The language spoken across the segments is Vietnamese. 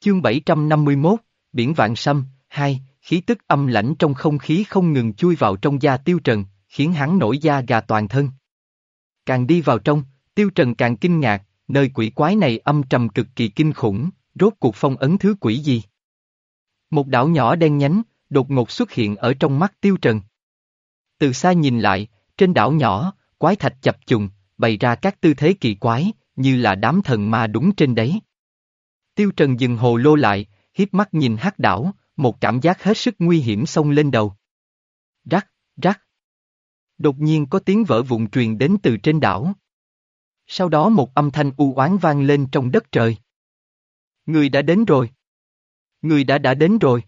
Chương 751, Biển Vạn Sâm, 2, khí tức âm lãnh trong không khí không ngừng chui vào trong da Tiêu Trần, khiến hắn nổi da gà toàn thân. Càng đi vào trong, Tiêu Trần càng kinh ngạc, nơi quỷ quái này âm trầm cực kỳ kinh khủng, rốt cuộc phong ấn thứ quỷ gì? Một đảo nhỏ đen nhánh, đột ngột xuất hiện ở trong mắt Tiêu Trần. Từ xa nhìn lại, trên đảo nhỏ, quái thạch chập trùng, bày ra các tư thế kỳ quái, như là đám thần ma đúng trên đấy. Tiêu Trần dừng hồ lô lại, hiếp mắt nhìn hắc đảo, một cảm giác hết sức nguy hiểm xông lên đầu. Rắc, rắc. Đột nhiên có tiếng vỡ vụn truyền đến từ trên đảo. Sau đó một âm thanh u oán vang lên trong đất trời. Người đã đến rồi. Người đã đã đến rồi.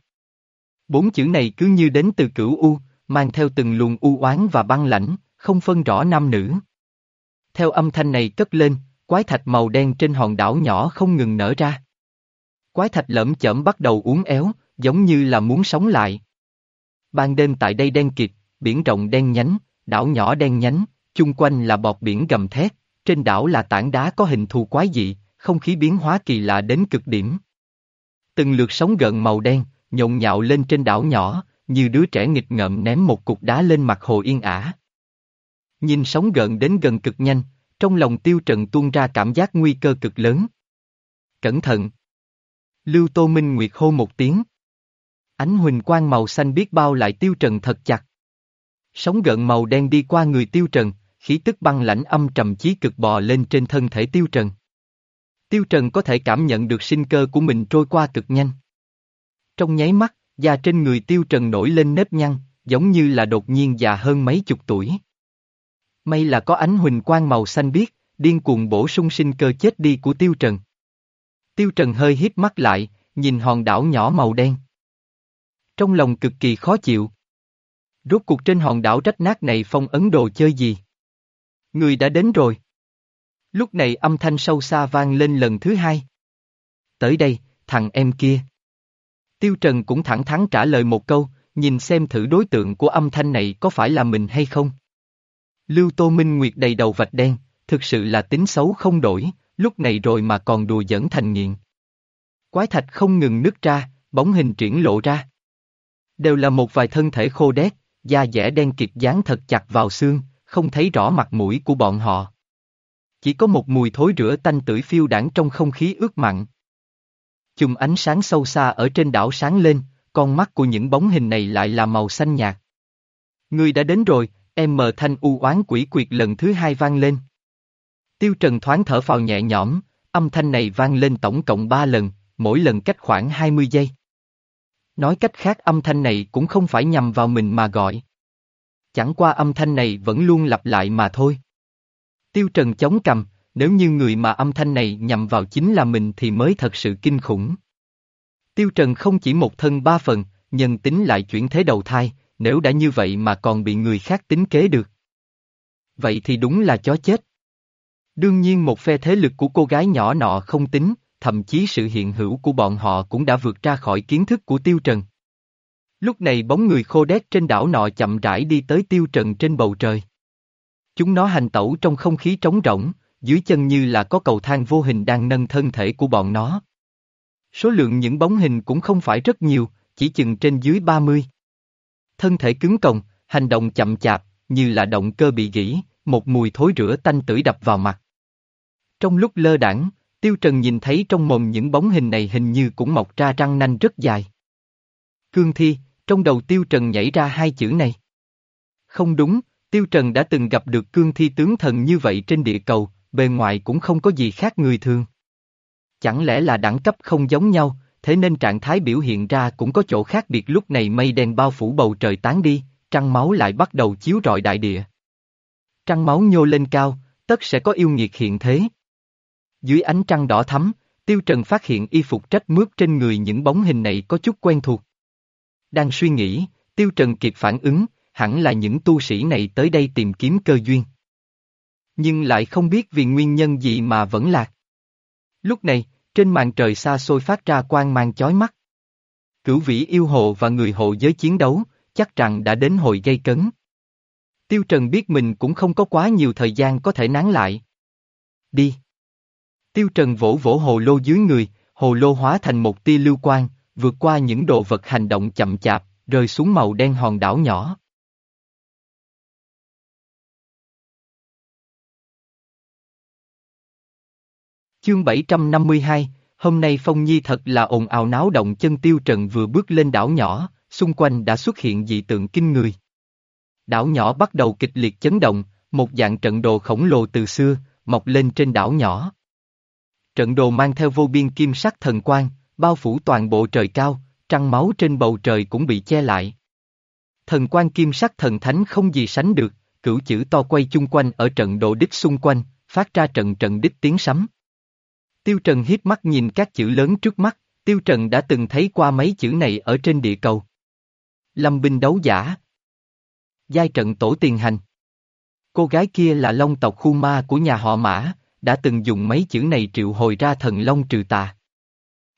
Bốn chữ này cứ như đến từ cửu u, mang theo từng luồng u oán và băng lãnh, không phân rõ nam nữ. Theo âm thanh này cất lên, quái thạch màu đen trên hòn đảo nhỏ không ngừng nở ra. Quái thạch lởm chởm bắt đầu uốn éo, giống như là muốn sống lại. Ban đêm tại đây đen kịt, biển rộng đen nhánh, đảo nhỏ đen nhánh, chung quanh là bọt biển gầm thét, trên đảo là tảng đá có hình thù quái dị, không khí biến hóa kỳ lạ đến cực điểm. Từng lượt sóng gợn màu đen, nhộn nhạo lên trên đảo nhỏ, như đứa trẻ nghịch ngợm ném một cục đá lên mặt hồ yên ả. Nhìn sóng gợn đến gần cực nhanh, trong lòng tiêu trần tuôn ra cảm giác nguy cơ cực lớn. Cẩn thận! Lưu Tô Minh Nguyệt hô một tiếng. Ánh huỳnh quang màu xanh biết bao lại tiêu trần thật chặt. Sóng gợn màu đen đi qua người tiêu trần, khí tức băng lãnh âm trầm chí cực bò lên trên thân thể tiêu trần. Tiêu trần có thể cảm nhận được sinh cơ của mình trôi qua cực nhanh. Trong nháy mắt, da trên người tiêu trần nổi lên nếp nhăn, giống như là đột nhiên già hơn mấy chục tuổi. May là có ánh huỳnh quang màu xanh biếc, điên cuồng bổ sung sinh cơ chết đi của tiêu trần. Tiêu trần hơi híp mắt lại, nhìn hòn đảo nhỏ màu đen. Trong lòng cực kỳ khó chịu. Rốt cuộc trên hòn đảo rách nát này phong ấn đồ chơi gì? Người đã đến rồi. Lúc này âm thanh sâu xa vang lên lần thứ hai. Tới đây, thằng em kia. Tiêu Trần cũng thẳng thắn trả lời một câu, nhìn xem thử đối tượng của âm thanh này có phải là mình hay không. Lưu Tô Minh Nguyệt đầy đầu vạch đen, thực sự là tính xấu không đổi, lúc này rồi mà còn đùa dẫn thành nghiện. Quái thạch không ngừng nứt ra, bóng hình triển lộ ra. Đều là một vài thân thể khô đét, da dẻ đen kịt dán thật chặt vào xương, không thấy rõ mặt mũi của bọn họ. Chỉ có một mùi thối rửa tanh tưởi phiêu đảng trong không khí ướt mặn. Chùm ánh sáng sâu xa ở trên đảo sáng lên, con mắt của những bóng hình này lại là màu xanh nhạt. Người đã đến rồi, em mờ thanh u oán quỷ quyệt lần thứ hai vang lên. Tiêu Trần thoáng thở phào nhẹ nhõm, âm thanh này vang lên tổng cộng ba lần, mỗi lần cách khoảng 20 giây. Nói cách khác âm thanh này cũng không phải nhằm vào mình mà gọi. Chẳng qua âm thanh này vẫn luôn lặp lại mà thôi. Tiêu Trần chống cầm, nếu như người mà âm thanh này nhằm vào chính là mình thì mới thật sự kinh khủng. Tiêu Trần không chỉ một thân ba phần, nhân tính lại chuyển thế đầu thai, nếu đã như vậy mà còn bị người khác tính kế được. Vậy thì đúng là chó chết. Đương nhiên một phe thế lực của cô gái nhỏ nọ không tính, thậm chí sự hiện hữu của bọn họ cũng đã vượt ra khỏi kiến thức của Tiêu Trần. Lúc này bóng người khô đét trên đảo nọ chậm rãi đi tới Tiêu Trần trên bầu trời. Chúng nó hành tẩu trong không khí trống rỗng, dưới chân như là có cầu thang vô hình đang nâng thân thể của bọn nó. Số lượng những bóng hình cũng không phải rất nhiều, chỉ chừng trên dưới 30. Thân thể cứng còng, hành động chậm chạp, như là động cơ bị gỉ, một mùi thối rửa tanh tưởi đập vào mặt. Trong lúc lơ đảng, Tiêu Trần nhìn thấy trong mồm những bóng hình này hình như cũng mọc ra răng nanh rất dài. Cương thi, trong đầu Tiêu Trần nhảy ra hai chữ này. Không đúng, Tiêu Trần đã từng gặp được cương thi tướng thần như vậy trên địa cầu, bề ngoài cũng không có gì khác người thường. Chẳng lẽ là đẳng cấp không giống nhau, thế nên trạng thái biểu hiện ra cũng có chỗ khác biệt lúc này mây đen bao phủ bầu trời tán đi, trăng máu lại bắt đầu chiếu rọi đại địa. Trăng máu nhô lên cao, tất sẽ có yêu nghiệt hiện thế. Dưới ánh trăng đỏ thắm, Tiêu Trần phát hiện y phục trách mướp trên người những bóng hình này có chút quen thuộc. Đang suy nghĩ, Tiêu Trần kịp phản ứng, hẳn là những tu sĩ này tới đây tìm kiếm cơ duyên. Nhưng lại không biết vì nguyên nhân gì mà vẫn lạc. Lúc này, trên màn trời xa xôi phát ra quang mang chói mắt. Cửu vĩ yêu hồ và người hộ giới chiến đấu, chắc rằng đã đến hồi gây cấn. Tiêu Trần biết mình cũng không có quá nhiều thời gian có thể nán lại. Đi. Tiêu Trần vỗ vỗ hồ lô dưới người, hồ lô hóa thành một tia lưu quang, vượt qua những đồ vật hành động chậm chạp, rơi xuống màu đen hòn đảo nhỏ. Chương 752, hôm nay Phong Nhi thật là ồn ào náo động chân tiêu trần vừa bước lên đảo nhỏ, xung quanh đã xuất hiện dị tượng kinh người. Đảo nhỏ bắt đầu kịch liệt chấn động, một dạng trận đồ khổng lồ từ xưa, mọc lên trên đảo nhỏ. Trận đồ mang theo vô biên kim sắc thần quang, bao phủ toàn bộ trời cao, trăng máu trên bầu trời cũng bị che lại. Thần quang kim sắc thần thánh không gì sánh được, cửu chữ to quay chung quanh ở trận đồ đích xung quanh, phát ra trận trận đích tiếng sấm. Tiêu Trần hiếp mắt nhìn các chữ lớn trước mắt, Tiêu Trần đã từng thấy qua mấy chữ này ở trên địa cầu. Lâm binh đấu giả. Giai trận tổ tiền hành. Cô gái kia là long tộc khu ma của nhà họ Mã, đã từng dùng mấy chữ này triệu hồi ra thần long trừ tà.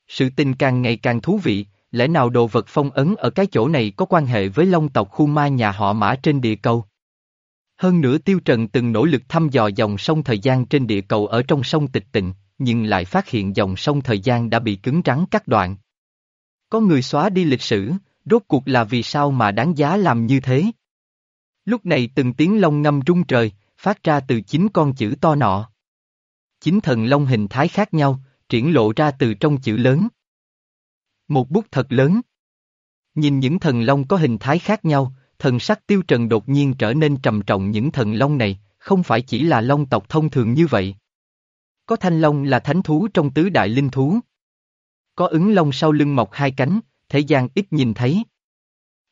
Sự tình càng ngày càng thú vị, lẽ nào đồ vật phong ấn ở cái chỗ này có quan hệ với long tộc khu ma nhà họ Mã trên địa cầu? Hơn nữa Tiêu Trần từng nỗ lực thăm dò dòng sông thời gian trên địa cầu ở trong sông tịch tịnh, nhưng lại phát hiện dòng sông thời gian đã bị cứng rắn cắt đoạn. Có người xóa đi lịch sử, rốt cuộc là vì sao mà đáng giá làm như thế? Lúc này từng tiếng long ngâm rung trời, phát ra từ chín con chữ to nọ. Chín thần long hình thái khác nhau, triển lộ ra từ trong chữ lớn. Một bút thật lớn. Nhìn những thần long có hình thái khác nhau, thần sắc tiêu trần đột nhiên trở nên trầm trọng những thần long này, không phải chỉ là long tộc thông thường như vậy. Có thanh long là thánh thú trong tứ đại linh thú. Có ứng long sau lưng mọc hai cánh, thế gian ít nhìn thấy.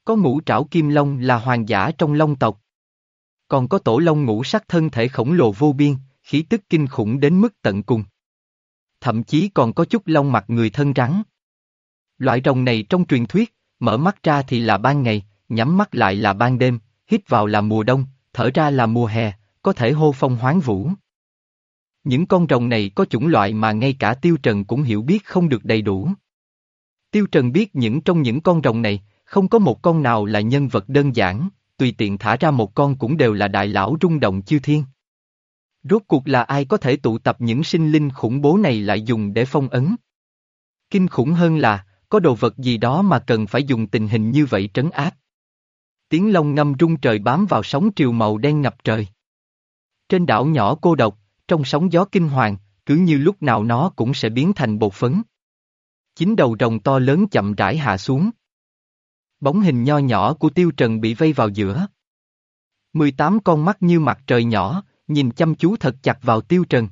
Có ngũ trảo kim long là hoàng giả trong long tộc. Còn có tổ long ngũ sắc thân thể khổng lồ vô biên, khí tức kinh khủng đến mức tận cùng. Thậm chí còn có chút long mặt người thân rắn. Loại rồng này trong truyền thuyết, mở mắt ra thì là ban ngày, nhắm mắt lại là ban đêm, hít vào là mùa đông, thở ra là mùa hè, có thể hô phong hoán vũ. Những con rồng này có chủng loại mà ngay cả Tiêu Trần cũng hiểu biết không được đầy đủ. Tiêu Trần biết những trong những con rồng này, không có một con nào là nhân vật đơn giản, tùy tiện thả ra một con cũng đều là đại lão rung động chư thiên. Rốt cuộc là ai có thể tụ tập những sinh linh khủng bố này lại dùng để phong ấn? Kinh khủng hơn là, có đồ vật gì đó mà cần phải dùng tình hình như vậy trấn áp. Tiếng lông ngâm rung trời bám vào sóng triều màu đen ngập trời. Trên đảo nhỏ cô độc, trong sóng gió kinh hoàng, cứ như lúc nào nó cũng sẽ biến thành bột phấn. Chín đầu rồng to lớn chậm rãi hạ xuống. Bóng hình nho nhỏ của Tiêu Trần bị vây vào giữa. 18 con mắt như mặt trời nhỏ, nhìn chăm chú thật chặt vào Tiêu Trần.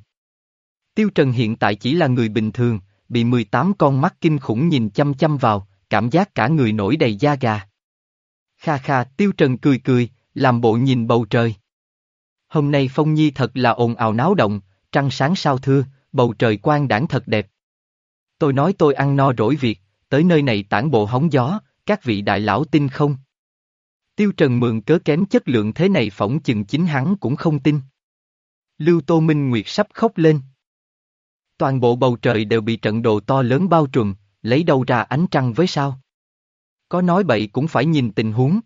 Tiêu Trần hiện tại chỉ là người bình thường, bị 18 con mắt kinh khủng nhìn chăm chăm vào, cảm giác cả người nổi đầy da gà. Kha kha, Tiêu Trần cười cười, làm bộ nhìn bầu trời. Hôm nay Phong Nhi thật là ồn ào náo động, trăng sáng sao thưa, bầu trời quang đảng thật đẹp. Tôi nói tôi ăn no rỗi việc, tới nơi này tản bộ hóng gió, các vị đại lão tin không? Tiêu Trần mượn cớ kém chất lượng thế này phỏng chừng chính hắn cũng không tin. Lưu Tô Minh Nguyệt sắp khóc lên. Toàn bộ bầu trời đều bị trận đồ to lớn bao trùm, lấy đâu ra ánh trăng với sao? Có nói bậy cũng phải nhìn tình huống.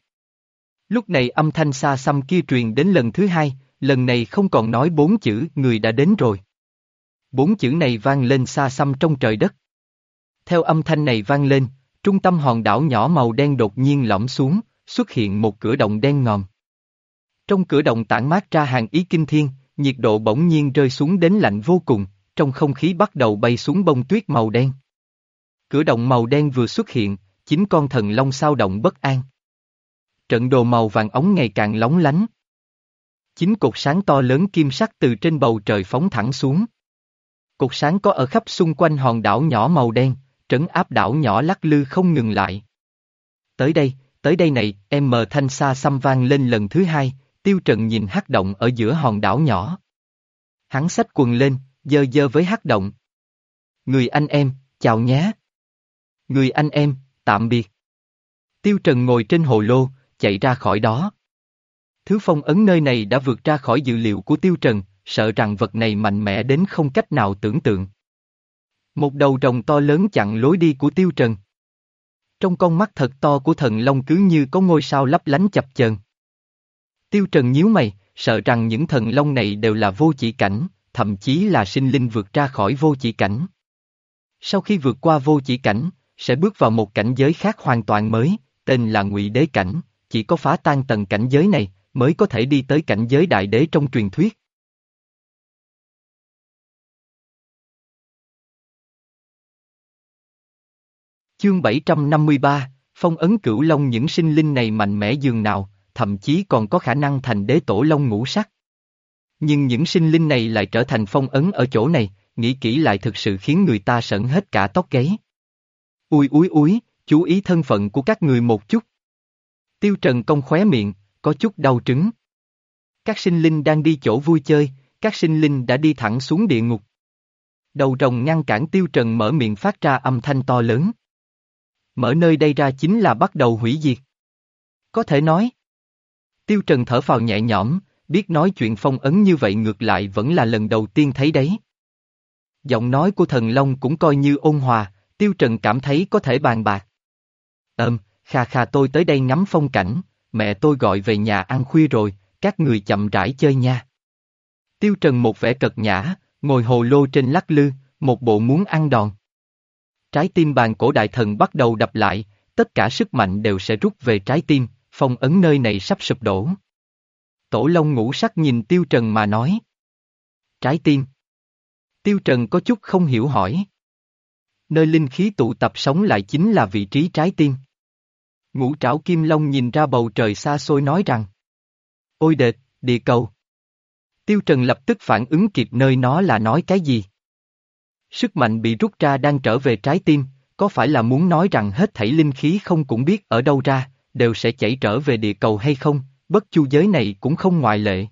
Lúc này âm thanh xa xăm kia truyền đến lần thứ hai, lần này không còn nói bốn chữ người đã đến rồi. Bốn chữ này vang lên xa xăm trong trời đất. Theo âm thanh này vang lên, trung tâm hòn đảo nhỏ màu đen đột nhiên lõm xuống, xuất hiện một cửa động đen ngòm. Trong cửa động tản mát ra hàng ý kinh thiên, nhiệt độ bỗng nhiên rơi xuống đến lạnh vô cùng, trong không khí bắt đầu bay xuống bông tuyết màu đen. Cửa động màu đen vừa xuất hiện, chính con thần long sao động bất an. Trận đồ màu vàng ống ngày càng lóng lánh. Chính cột sáng to lớn kim sắc từ trên bầu trời phóng thẳng xuống. Cột sáng có ở khắp xung quanh hòn đảo nhỏ màu đen, trấn áp đảo nhỏ lắc lư không ngừng lại. Tới đây, tới đây này, em mờ thanh xa xăm vang lên lần thứ hai, tiêu trần nhìn hắc động ở giữa hòn đảo nhỏ. Hắn xách quần lên, dơ dơ với hắc động. Người anh em, chào nhé. Người anh em, tạm biệt. Tiêu trần ngồi trên hồ lô, chạy ra khỏi đó. Thứ phong ấn nơi này đã vượt ra khỏi dự liệu của Tiêu Trần, sợ rằng vật này mạnh mẽ đến không cách nào tưởng tượng. Một đầu rồng to lớn chặn lối đi của Tiêu Trần. Trong con mắt thật to của thần Long cứ như có ngôi sao lấp lánh chập chờn. Tiêu Trần nhíu mày, sợ rằng những thần Long này đều là vô chỉ cảnh, thậm chí là sinh linh vượt ra khỏi vô chỉ cảnh. Sau khi vượt qua vô chỉ cảnh, sẽ bước vào một cảnh giới khác hoàn toàn mới, tên là ngụy đế cảnh, chỉ có phá tan tầng cảnh giới này, mới có thể đi tới cảnh giới đại đế trong truyền thuyết. Chương 753, phong ấn cửu long những sinh linh này mạnh mẽ dường nào, thậm chí còn có khả năng thành đế tổ long ngũ sắc. Nhưng những sinh linh này lại trở thành phong ấn ở chỗ này, nghĩ kỹ lại thực sự khiến người ta sợn hết cả tóc gáy. Ui úi úi, chú ý thân phận của các người một chút. Tiêu Trần công khóe miệng, có chút đau trứng. Các sinh linh đang đi chỗ vui chơi, các sinh linh đã đi thẳng xuống địa ngục. Đầu rồng ngăn cản Tiêu Trần mở miệng phát ra âm thanh to lớn. Mở nơi đây ra chính là bắt đầu hủy diệt. Có thể nói. Tiêu Trần thở phào nhẹ nhõm, biết nói chuyện phong ấn như vậy ngược lại vẫn là lần đầu tiên thấy đấy. Giọng nói của thần Long cũng coi như ôn hòa, Tiêu Trần cảm thấy có thể bàn bạc. Ừm, kha kha tôi tới đây ngắm phong cảnh, mẹ tôi gọi về nhà ăn khuya rồi, các người chậm rãi chơi nha. Tiêu Trần một vẻ cật nhã, ngồi hồ lô trên lắc lư, một bộ muốn ăn đòn. Trái tim bàn cổ đại thần bắt đầu đập lại, tất cả sức mạnh đều sẽ rút về trái tim, phong ấn nơi này sắp sụp đổ. Tổ Long ngũ sắc nhìn Tiêu Trần mà nói. Trái tim. Tiêu Trần có chút không hiểu hỏi. Nơi linh khí tụ tập sống lại chính là vị trí trái tim. Ngũ trảo kim long nhìn ra bầu trời xa xôi nói rằng. Ôi đệt, địa cầu. Tiêu Trần lập tức phản ứng kịp nơi nó là nói cái gì. Sức mạnh bị rút ra đang trở về trái tim, có phải là muốn nói rằng hết thảy linh khí không cũng biết ở đâu ra, đều sẽ chảy trở về địa cầu hay không, bất chu giới này cũng không ngoại lệ.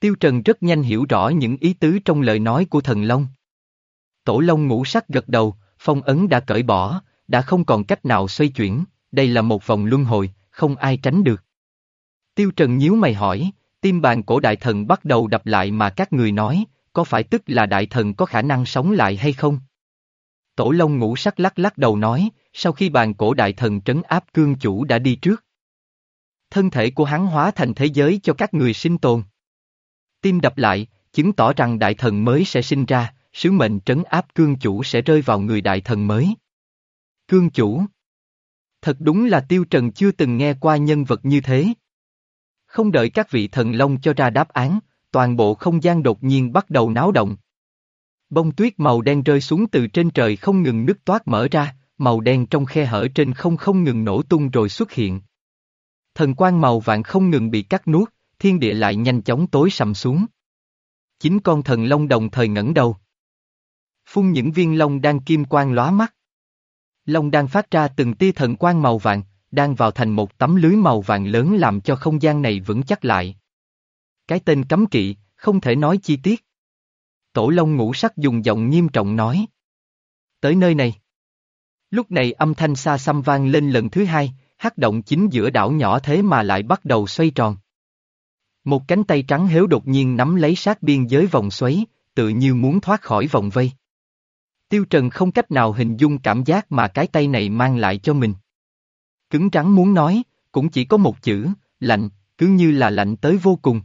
Tiêu Trần rất nhanh hiểu rõ những ý tứ trong lời nói của thần Long. Tổ Long ngũ sắc gật đầu, phong ấn đã cởi bỏ, đã không còn cách nào xoay chuyển, đây là một vòng luân hồi, không ai tránh được. Tiêu Trần nhíu mày hỏi, tim bàn cổ đại thần bắt đầu đập lại mà các người nói, có phải tức là đại thần có khả năng sống lại hay không? Tổ Long ngũ sắc lắc lắc đầu nói, sau khi bàn cổ đại thần trấn áp cương chủ đã đi trước. Thân thể của hắn hóa thành thế giới cho các người sinh tồn. Tim đập lại, chứng tỏ rằng đại thần mới sẽ sinh ra, sứ mệnh trấn áp cương chủ sẽ rơi vào người đại thần mới. Cương chủ Thật đúng là Tiêu Trần chưa từng nghe qua nhân vật như thế. Không đợi các vị thần long cho ra đáp án, toàn bộ không gian đột nhiên bắt đầu náo động. Bông tuyết màu đen rơi xuống từ trên trời không ngừng nứt toát mở ra, màu đen trong khe hở trên không không ngừng nổ tung rồi xuất hiện. Thần quang màu vàng không ngừng bị cắt nuốt, thiên địa lại nhanh chóng tối sầm xuống. Chính con thần long đồng thời ngẩng đầu. Phun những viên long đang kim quang lóa mắt. Long đang phát ra từng tia thần quang màu vàng, đang vào thành một tấm lưới màu vàng lớn làm cho không gian này vững chắc lại. Cái tên cấm kỵ, không thể nói chi tiết. Tổ Long ngũ sắc dùng giọng nghiêm trọng nói. Tới nơi này. Lúc này âm thanh xa xăm vang lên lần thứ hai, hắc động chính giữa đảo nhỏ thế mà lại bắt đầu xoay tròn. Một cánh tay trắng héo đột nhiên nắm lấy sát biên giới vòng xoáy, tự như muốn thoát khỏi vòng vây. Tiêu Trần không cách nào hình dung cảm giác mà cái tay này mang lại cho mình. Cứng trắng muốn nói, cũng chỉ có một chữ, lạnh, cứ như là lạnh tới vô cùng.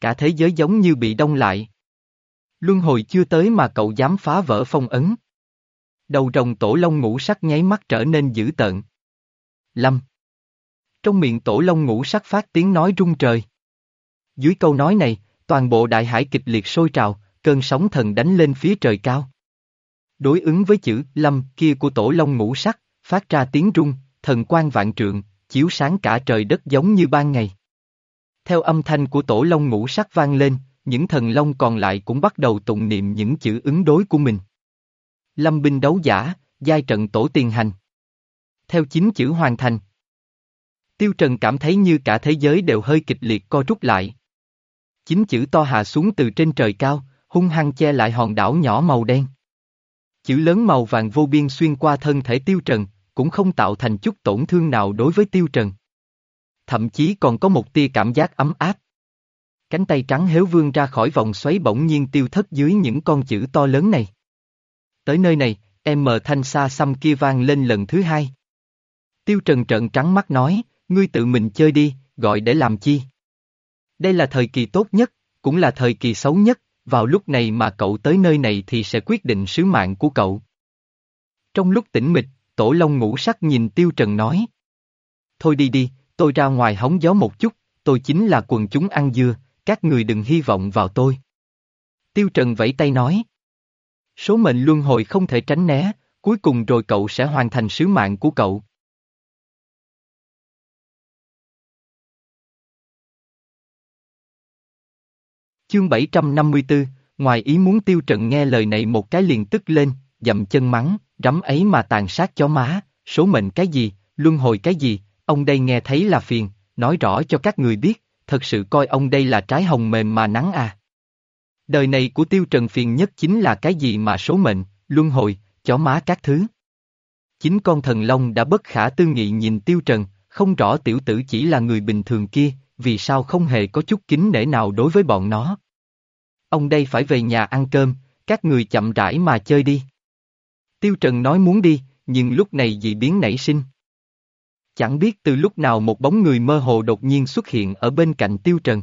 Cả thế giới giống như bị đông lại. Luân hồi chưa tới mà cậu dám phá vỡ phong ấn. Đầu rồng tổ lông ngũ sắc nháy mắt trở nên dữ tợn. Lâm. Trong miệng tổ lông ngũ sắc phát tiếng nói rung trời. Dưới câu nói này, toàn bộ đại hải kịch liệt sôi trào, cơn sóng thần đánh lên phía trời cao. Đối ứng với chữ lâm kia của tổ lông ngũ sắc, phát ra tiếng rung, thần quang vạn trượng, chiếu sáng cả trời đất giống như ban ngày. Theo âm thanh của tổ lông ngũ sắc vang lên, những thần long còn lại cũng bắt đầu tụng niệm những chữ ứng đối của mình. Lâm binh đấu giả, giai trận tổ tiền hành. Theo chính chữ hoàn thành. Tiêu Trần cảm thấy như cả thế giới đều hơi kịch liệt co rút lại. Chính chữ to hạ xuống từ trên trời cao, hung hăng che lại hòn đảo nhỏ màu đen. Chữ lớn màu vàng vô biên xuyên qua thân thể Tiêu Trần, cũng không tạo thành chút tổn thương nào đối với Tiêu Trần. Thậm chí còn có một tia cảm giác ấm áp. Cánh tay trắng héo vương ra khỏi vòng xoáy bỗng nhiên tiêu thất dưới những con chữ to lớn này. Tới nơi này, em mờ thanh xa xăm kia vang lên lần thứ hai. Tiêu Trần trợn trắng mắt nói, ngươi tự mình chơi đi, gọi để làm chi. Đây là thời kỳ tốt nhất, cũng là thời kỳ xấu nhất, vào lúc này mà cậu tới nơi này thì sẽ quyết định sứ mạng của cậu. Trong lúc tĩnh mịch, Tổ Long ngủ sắc nhìn Tiêu Trần nói. Thôi đi đi, tôi ra ngoài hóng gió một chút, tôi chính là quần chúng ăn dưa, các người đừng hy vọng vào tôi. Tiêu Trần vẫy tay nói. Số mệnh luân hồi không thể tránh né, cuối cùng rồi cậu sẽ hoàn thành sứ mạng của cậu. Chương 754, ngoài ý muốn tiêu trận nghe lời này một cái liền tức lên, dậm chân mắng, rắm ấy mà tàn sát chó má, số mệnh cái gì, luân hồi cái gì, ông đây nghe thấy là phiền, nói rõ cho các người biết, thật sự coi ông đây là trái hồng mềm mà nắng à. Đời này của tiêu trần phiền nhất chính là cái gì mà số mệnh, luân hồi, chó má các thứ. Chính con thần long đã bất khả tư nghị nhìn tiêu trần, không rõ tiểu tử chỉ là người bình thường kia, vì sao không hề có chút kính nể nào đối với bọn nó. Ông đây phải về nhà ăn cơm, các người chậm rãi mà chơi đi. Tiêu Trần nói muốn đi, nhưng lúc này dị biến nảy sinh. Chẳng biết từ lúc nào một bóng người mơ hồ đột nhiên xuất hiện ở bên cạnh Tiêu Trần.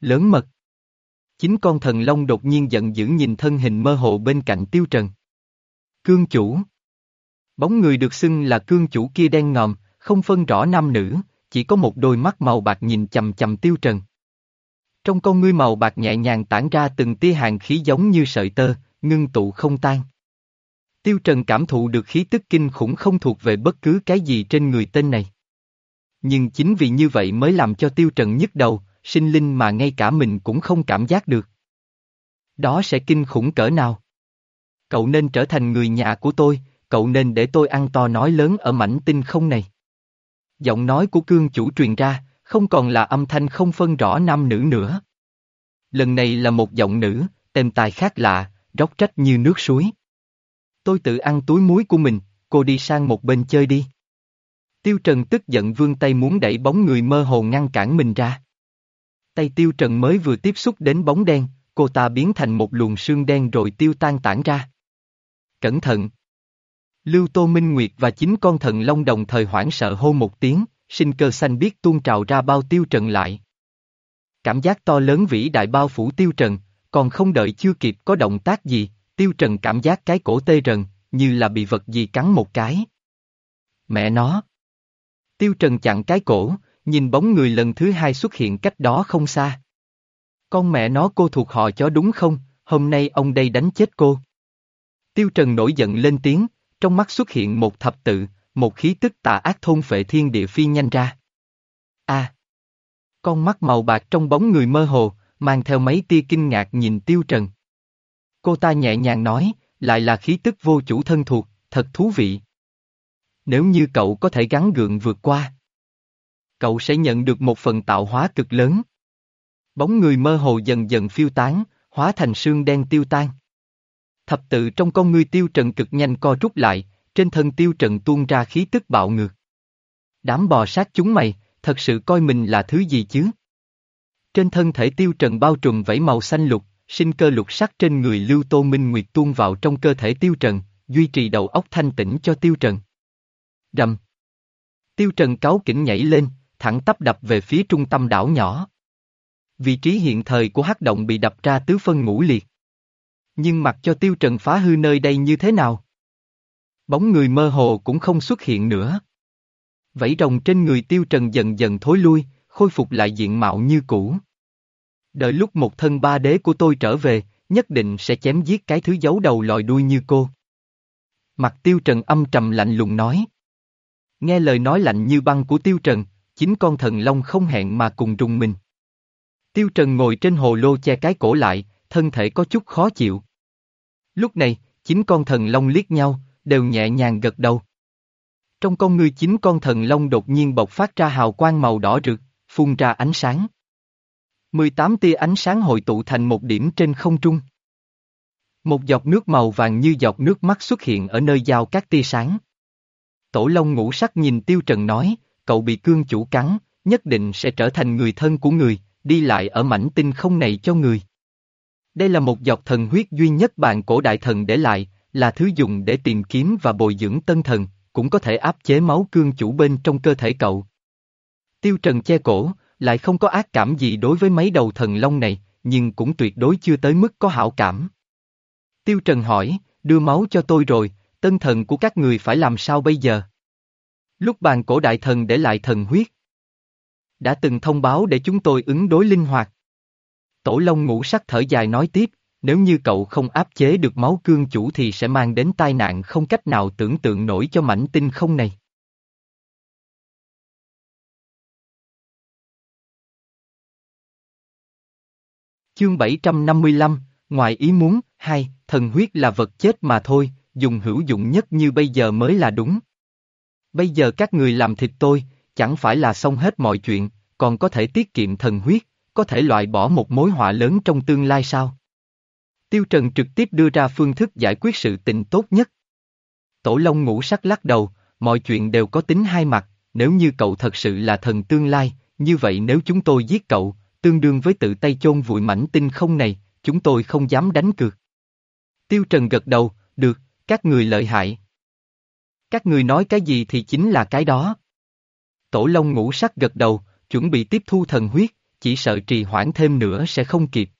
Lớn mật. Chính con thần long đột nhiên giận dữ nhìn thân hình mơ hồ bên cạnh Tiêu Trần. Cương chủ. Bóng người được xưng là cương chủ kia đen ngòm, không phân rõ nam nữ, chỉ có một đôi mắt màu bạc nhìn chầm chầm Tiêu Trần. Trong con ngươi màu bạc nhẹ nhàng tản ra từng tia hàng khí giống như sợi tơ, ngưng tụ không tan. Tiêu Trần cảm thụ được khí tức kinh khủng không thuộc về bất cứ cái gì trên người tên này. Nhưng chính vì như vậy mới làm cho Tiêu Trần nhức đầu, sinh linh mà ngay cả mình cũng không cảm giác được. Đó sẽ kinh khủng cỡ nào? Cậu nên trở thành người nhà của tôi, cậu nên để tôi ăn to nói lớn ở mảnh tinh không này. Giọng nói của cương chủ truyền ra, không còn là âm thanh không phân rõ nam nữ nữa. Lần này là một giọng nữ, tên tài khác lạ, róc trách như nước suối. Tôi tự ăn túi muối của mình, cô đi sang một bên chơi đi. Tiêu Trần tức giận vương tay muốn đẩy bóng người mơ hồ ngăn cản mình ra. Tay Tiêu Trần mới vừa tiếp xúc đến bóng đen, cô ta biến thành một luồng sương đen rồi tiêu tan tản ra. Cẩn thận! Lưu Tô Minh Nguyệt và chính con thần long đồng thời hoảng sợ hô một tiếng, sinh cơ xanh biết tuôn trào ra bao tiêu trần lại. Cảm giác to lớn vĩ đại bao phủ tiêu trần, còn không đợi chưa kịp có động tác gì, tiêu trần cảm giác cái cổ tê rần, như là bị vật gì cắn một cái. Mẹ nó! Tiêu trần chặn cái cổ, nhìn bóng người lần thứ hai xuất hiện cách đó không xa. Con mẹ nó cô thuộc họ chó đúng không, hôm nay ông đây đánh chết cô. Tiêu trần nổi giận lên tiếng, trong mắt xuất hiện một thập tự, một khí tức tà ác thôn phệ thiên địa phi nhanh ra. A. con mắt màu bạc trong bóng người mơ hồ, mang theo mấy tia kinh ngạc nhìn Tiêu Trần. Cô ta nhẹ nhàng nói, lại là khí tức vô chủ thân thuộc, thật thú vị. Nếu như cậu có thể gắn gượng vượt qua, cậu sẽ nhận được một phần tạo hóa cực lớn. Bóng người mơ hồ dần dần phiêu tán, hóa thành sương đen tiêu tan. Thập tự trong con ngươi tiêu trần cực nhanh co rút lại, trên thân tiêu trần tuôn ra khí tức bạo ngược. Đám bò sát chúng mày, thật sự coi mình là thứ gì chứ? Trên thân thể tiêu trần bao trùm vẫy màu xanh lục, sinh cơ lục sắc trên người Lưu Tô Minh Nguyệt tuôn vào trong cơ thể tiêu trần, duy trì đầu óc thanh tĩnh cho tiêu trần. Rầm. Tiêu trần cáo kỉnh nhảy lên, thẳng tắp đập về phía trung tâm đảo nhỏ. Vị trí hiện thời của hắc động bị đập ra tứ phân ngũ liệt. Nhưng mặc cho tiêu trần phá hư nơi đây như thế nào? Bóng người mơ hồ cũng không xuất hiện nữa. Vẫy rồng trên người tiêu trần dần dần thối lui, khôi phục lại diện mạo như cũ. Đợi lúc một thân ba đế của tôi trở về, nhất định sẽ chém giết cái thứ giấu đầu lòi đuôi như cô. Mặt tiêu trần âm trầm lạnh lùng nói. Nghe lời nói lạnh như băng của tiêu trần, chính con thần long không hẹn mà cùng rùng mình. Tiêu trần ngồi trên hồ lô che cái cổ lại, thân thể có chút khó chịu. Lúc này, chính con thần long liếc nhau, đều nhẹ nhàng gật đầu. Trong con ngươi chính con thần long đột nhiên bộc phát ra hào quang màu đỏ rực, phun ra ánh sáng. 18 tia ánh sáng hội tụ thành một điểm trên không trung. Một giọt nước màu vàng như giọt nước mắt xuất hiện ở nơi giao các tia sáng. Tổ Long ngũ sắc nhìn Tiêu Trần nói, cậu bị cương chủ cắn, nhất định sẽ trở thành người thân của người, đi lại ở mảnh tinh không này cho người. Đây là một giọt thần huyết duy nhất bạn cổ đại thần để lại, là thứ dùng để tìm kiếm và bồi dưỡng tân thần, cũng có thể áp chế máu cương chủ bên trong cơ thể cậu. Tiêu Trần che cổ, lại không có ác cảm gì đối với mấy đầu thần long này, nhưng cũng tuyệt đối chưa tới mức có hảo cảm. Tiêu Trần hỏi, đưa máu cho tôi rồi, tân thần của các người phải làm sao bây giờ? Lúc bàn cổ đại thần để lại thần huyết. Đã từng thông báo để chúng tôi ứng đối linh hoạt. Tổ Long ngũ sắc thở dài nói tiếp, nếu như cậu không áp chế được máu cương chủ thì sẽ mang đến tai nạn không cách nào tưởng tượng nổi cho mảnh tinh không này. Chương 755, ngoài ý muốn, hai, thần huyết là vật chết mà thôi, dùng hữu dụng nhất như bây giờ mới là đúng. Bây giờ các người làm thịt tôi, chẳng phải là xong hết mọi chuyện, còn có thể tiết kiệm thần huyết, có thể loại bỏ một mối họa lớn trong tương lai sao? Tiêu Trần trực tiếp đưa ra phương thức giải quyết sự tình tốt nhất. Tổ Long ngũ sắc lắc đầu, mọi chuyện đều có tính hai mặt, nếu như cậu thật sự là thần tương lai, như vậy nếu chúng tôi giết cậu, tương đương với tự tay chôn vùi mảnh tinh không này, chúng tôi không dám đánh cược. Tiêu Trần gật đầu, được, các người lợi hại. Các người nói cái gì thì chính là cái đó. Tổ Long ngũ sắc gật đầu, chuẩn bị tiếp thu thần huyết, chỉ sợ trì hoãn thêm nữa sẽ không kịp.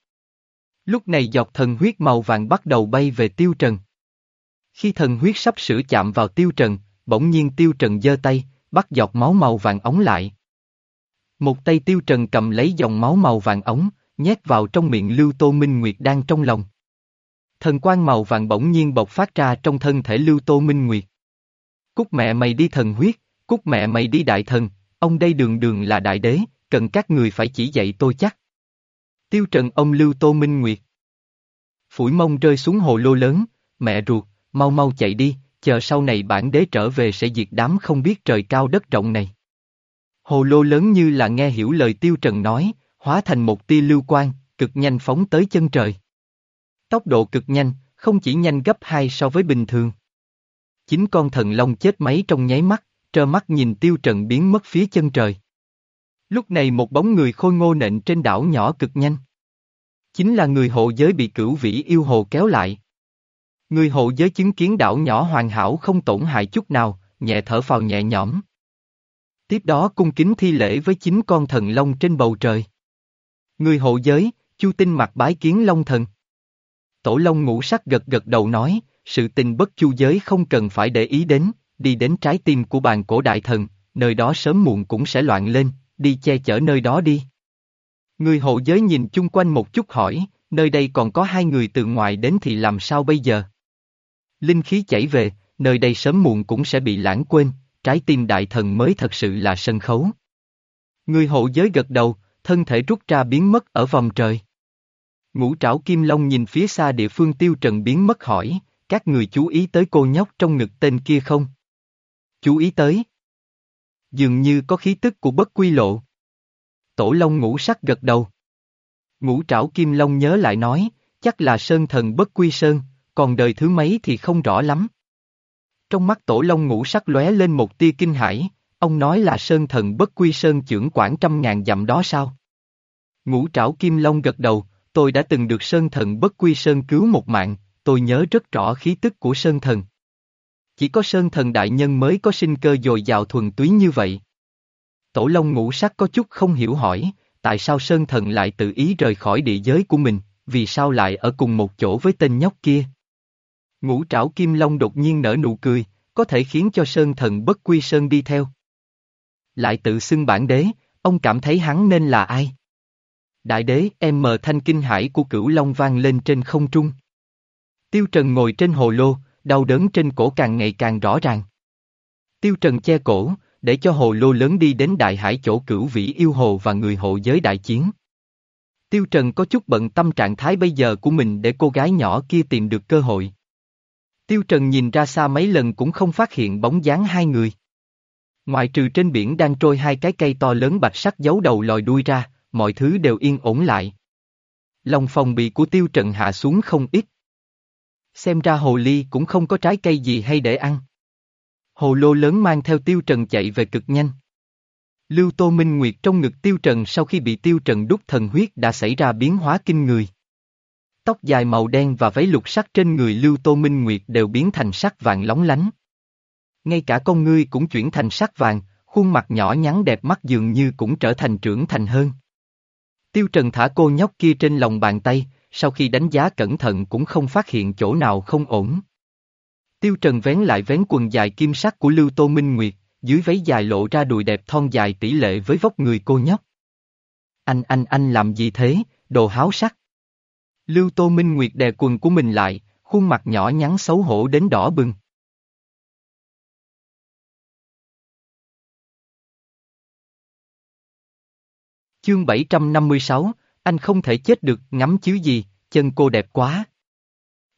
Lúc này giọt thần huyết màu vàng bắt đầu bay về Tiêu Trần. Khi thần huyết sắp sửa chạm vào Tiêu Trần, bỗng nhiên Tiêu Trần giơ tay, bắt giọt máu màu vàng ống lại. Một tay Tiêu Trần cầm lấy dòng máu màu vàng ống, nhét vào trong miệng Lưu Tô Minh Nguyệt đang trong lòng. Thần quang màu vàng bỗng nhiên bộc phát ra trong thân thể Lưu Tô Minh Nguyệt cút mẹ mày đi thần huyết, cút mẹ mày đi đại thần, ông đây đường đường là đại đế, cần các người phải chỉ dạy tôi chắc. Tiêu trần ông Lưu Tô Minh Nguyệt. Phủi mông rơi xuống hồ lô lớn, mẹ ruột, mau mau chạy đi, chờ sau này bản đế trở về sẽ diệt đám không biết trời cao đất rộng này. Hồ lô lớn như là nghe hiểu lời tiêu trần nói, hóa thành một tia lưu quang, cực nhanh phóng tới chân trời. Tốc độ cực nhanh, không chỉ nhanh gấp hai so với bình thường. Chính con thần long chết máy trong nháy mắt, trơ mắt nhìn tiêu trần biến mất phía chân trời. Lúc này một bóng người khôi ngô nện trên đảo nhỏ cực nhanh. Chính là người hộ giới bị cửu vĩ yêu hồ kéo lại. Người hộ giới chứng kiến đảo nhỏ hoàn hảo không tổn hại chút nào, nhẹ thở phào nhẹ nhõm. Tiếp đó cung kính thi lễ với chính con thần long trên bầu trời. Người hộ giới, chu tinh mặt bái kiến long thần. Tổ long ngũ sắc gật gật đầu nói, sự tình bất chu giới không cần phải để ý đến, đi đến trái tim của bàn cổ đại thần, nơi đó sớm muộn cũng sẽ loạn lên, đi che chở nơi đó đi. Người hộ giới nhìn chung quanh một chút hỏi, nơi đây còn có hai người từ ngoài đến thì làm sao bây giờ? Linh khí chảy về, nơi đây sớm muộn cũng sẽ bị lãng quên, trái tim đại thần mới thật sự là sân khấu. Người hộ giới gật đầu, thân thể rút ra biến mất ở vòng trời. Ngũ trảo kim long nhìn phía xa địa phương tiêu trần biến mất hỏi, các người chú ý tới cô nhóc trong ngực tên kia không? Chú ý tới. Dường như có khí tức của bất quy lộ. Tổ Long ngũ sắc gật đầu. Ngũ trảo kim long nhớ lại nói, chắc là sơn thần bất quy sơn, còn đời thứ mấy thì không rõ lắm. Trong mắt tổ long ngũ sắc lóe lên một tia kinh hãi, ông nói là sơn thần bất quy sơn trưởng quản trăm ngàn dặm đó sao? Ngũ trảo kim long gật đầu, tôi đã từng được sơn thần bất quy sơn cứu một mạng, tôi nhớ rất rõ khí tức của sơn thần. Chỉ có sơn thần đại nhân mới có sinh cơ dồi dào thuần túy như vậy. Tổ Long ngũ sắc có chút không hiểu hỏi, tại sao sơn thần lại tự ý rời khỏi địa giới của mình, vì sao lại ở cùng một chỗ với tên nhóc kia? Ngũ trảo kim long đột nhiên nở nụ cười, có thể khiến cho sơn thần bất quy sơn đi theo. Lại tự xưng bản đế, ông cảm thấy hắn nên là ai? Đại đế, em mờ thanh kinh hải của cửu long vang lên trên không trung. Tiêu Trần ngồi trên hồ lô, đau đớn trên cổ càng ngày càng rõ ràng. Tiêu Trần che cổ, để cho hồ lô lớn đi đến đại hải chỗ cửu vĩ yêu hồ và người hộ giới đại chiến. Tiêu Trần có chút bận tâm trạng thái bây giờ của mình để cô gái nhỏ kia tìm được cơ hội. Tiêu Trần nhìn ra xa mấy lần cũng không phát hiện bóng dáng hai người. Ngoại trừ trên biển đang trôi hai cái cây to lớn bạch sắc giấu đầu lòi đuôi ra, mọi thứ đều yên ổn lại. Lòng phòng bị của Tiêu Trần hạ xuống không ít. Xem ra hồ ly cũng không có trái cây gì hay để ăn. Hồ lô lớn mang theo Tiêu Trần chạy về cực nhanh. Lưu Tô Minh Nguyệt trong ngực Tiêu Trần sau khi bị Tiêu Trần đúc thần huyết đã xảy ra biến hóa kinh người. Tóc dài màu đen và váy lục sắc trên người Lưu Tô Minh Nguyệt đều biến thành sắc vàng lóng lánh. Ngay cả con ngươi cũng chuyển thành sắc vàng, khuôn mặt nhỏ nhắn đẹp mắt dường như cũng trở thành trưởng thành hơn. Tiêu Trần thả cô nhóc kia trên lòng bàn tay, sau khi đánh giá cẩn thận cũng không phát hiện chỗ nào không ổn. Tiêu Trần vén lại vén quần dài kim sắc của Lưu Tô Minh Nguyệt, dưới váy dài lộ ra đùi đẹp thon dài tỷ lệ với vóc người cô nhóc. Anh anh anh làm gì thế, đồ háo sắc. Lưu Tô Minh Nguyệt đè quần của mình lại, khuôn mặt nhỏ nhắn xấu hổ đến đỏ bừng. Chương 756, anh không thể chết được, ngắm chứ gì, chân cô đẹp quá.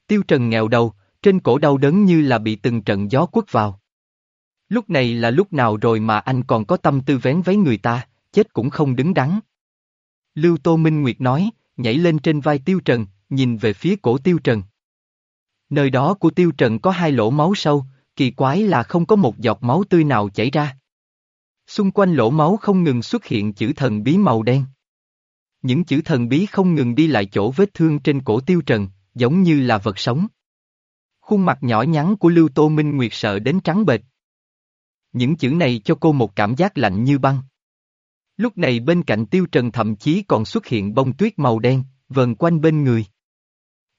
Tiêu Trần nghèo đầu, trên cổ đau đớn như là bị từng trận gió quất vào. Lúc này là lúc nào rồi mà anh còn có tâm tư vén váy người ta, chết cũng không đứng đắn. Lưu Tô Minh Nguyệt nói, nhảy lên trên vai Tiêu Trần, nhìn về phía cổ Tiêu Trần. Nơi đó của Tiêu Trần có hai lỗ máu sâu, kỳ quái là không có một giọt máu tươi nào chảy ra. Xung quanh lỗ máu không ngừng xuất hiện chữ thần bí màu đen. Những chữ thần bí không ngừng đi lại chỗ vết thương trên cổ Tiêu Trần, giống như là vật sống. Khuôn mặt nhỏ nhắn của Lưu Tô Minh Nguyệt sợ đến trắng bệch. Những chữ này cho cô một cảm giác lạnh như băng. Lúc này bên cạnh Tiêu Trần thậm chí còn xuất hiện bông tuyết màu đen, vần quanh bên người.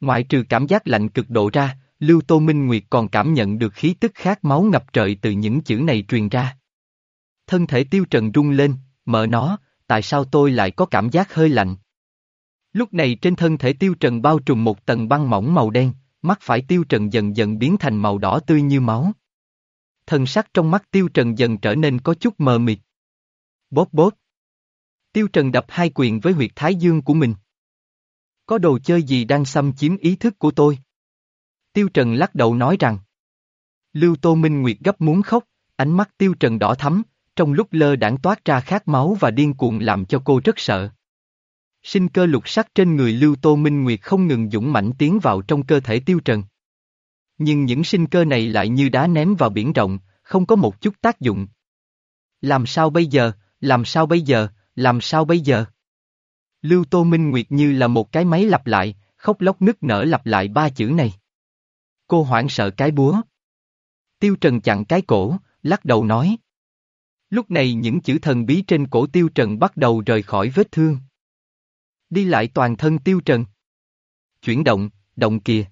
Ngoại trừ cảm giác lạnh cực độ ra, Lưu Tô Minh Nguyệt còn cảm nhận được khí tức khát máu ngập trời từ những chữ này truyền ra. Thân thể Tiêu Trần rung lên, mở nó, tại sao tôi lại có cảm giác hơi lạnh? Lúc này trên thân thể Tiêu Trần bao trùm một tầng băng mỏng màu đen, mắt phải Tiêu Trần dần dần biến thành màu đỏ tươi như máu. Thần sắc trong mắt Tiêu Trần dần trở nên có chút mờ mịt. Bóp bóp. Tiêu Trần đập hai quyền với huyệt thái dương của mình. Có đồ chơi gì đang xâm chiếm ý thức của tôi? Tiêu Trần lắc đầu nói rằng. Lưu Tô Minh Nguyệt gấp muốn khóc, ánh mắt Tiêu Trần đỏ thắm, trong lúc lơ đãng toát ra khát máu và điên cuồng làm cho cô rất sợ. Sinh cơ lục sắc trên người Lưu Tô Minh Nguyệt không ngừng dũng mãnh tiến vào trong cơ thể Tiêu Trần. Nhưng những sinh cơ này lại như đá ném vào biển rộng, không có một chút tác dụng. Làm sao bây giờ, làm sao bây giờ, làm sao bây giờ? Lưu Tô Minh Nguyệt như là một cái máy lặp lại, khóc lóc nức nở lặp lại ba chữ này. Cô hoảng sợ cái búa. Tiêu Trần chặn cái cổ, lắc đầu nói. Lúc này những chữ thần bí trên cổ Tiêu Trần bắt đầu rời khỏi vết thương. Đi lại toàn thân Tiêu Trần. Chuyển động, động kìa.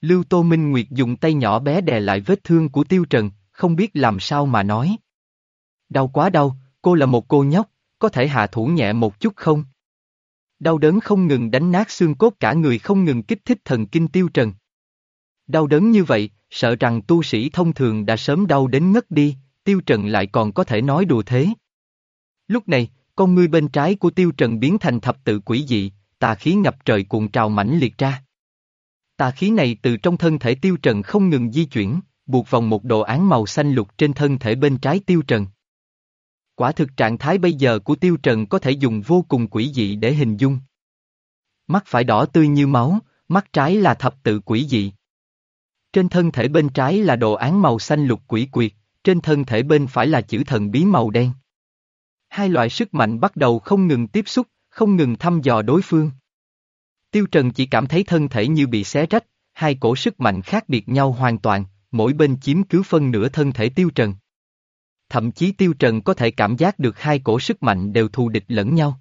Lưu Tô Minh Nguyệt dùng tay nhỏ bé đè lại vết thương của Tiêu Trần, không biết làm sao mà nói. Đau quá đau, cô là một cô nhóc, có thể hạ thủ nhẹ một chút không? Đau đớn không ngừng đánh nát xương cốt cả người không ngừng kích thích thần kinh Tiêu Trần. Đau đớn như vậy, sợ rằng tu sĩ thông thường đã sớm đau đến ngất đi, Tiêu Trần lại còn có thể nói đùa thế. Lúc này, con ngươi bên trái của Tiêu Trần biến thành thập tự quỷ dị, tà khí ngập trời cuộn trào mãnh liệt ra. Tà khí này từ trong thân thể Tiêu Trần không ngừng di chuyển, buộc vòng một đồ án màu xanh lục trên thân thể bên trái Tiêu Trần. Quả thực trạng thái bây giờ của Tiêu Trần có thể dùng vô cùng quỷ dị để hình dung. Mắt phải đỏ tươi như máu, mắt trái là thập tự quỷ dị. Trên thân thể bên trái là đồ án màu xanh lục quỷ quyệt, trên thân thể bên phải là chữ thần bí màu đen. Hai loại sức mạnh bắt đầu không ngừng tiếp xúc, không ngừng thăm dò đối phương. Tiêu Trần chỉ cảm thấy thân thể như bị xé rách, hai cổ sức mạnh khác biệt nhau hoàn toàn, mỗi bên chiếm cứ phân nửa thân thể Tiêu Trần. Thậm chí Tiêu Trần có thể cảm giác được hai cổ sức mạnh đều thù địch lẫn nhau.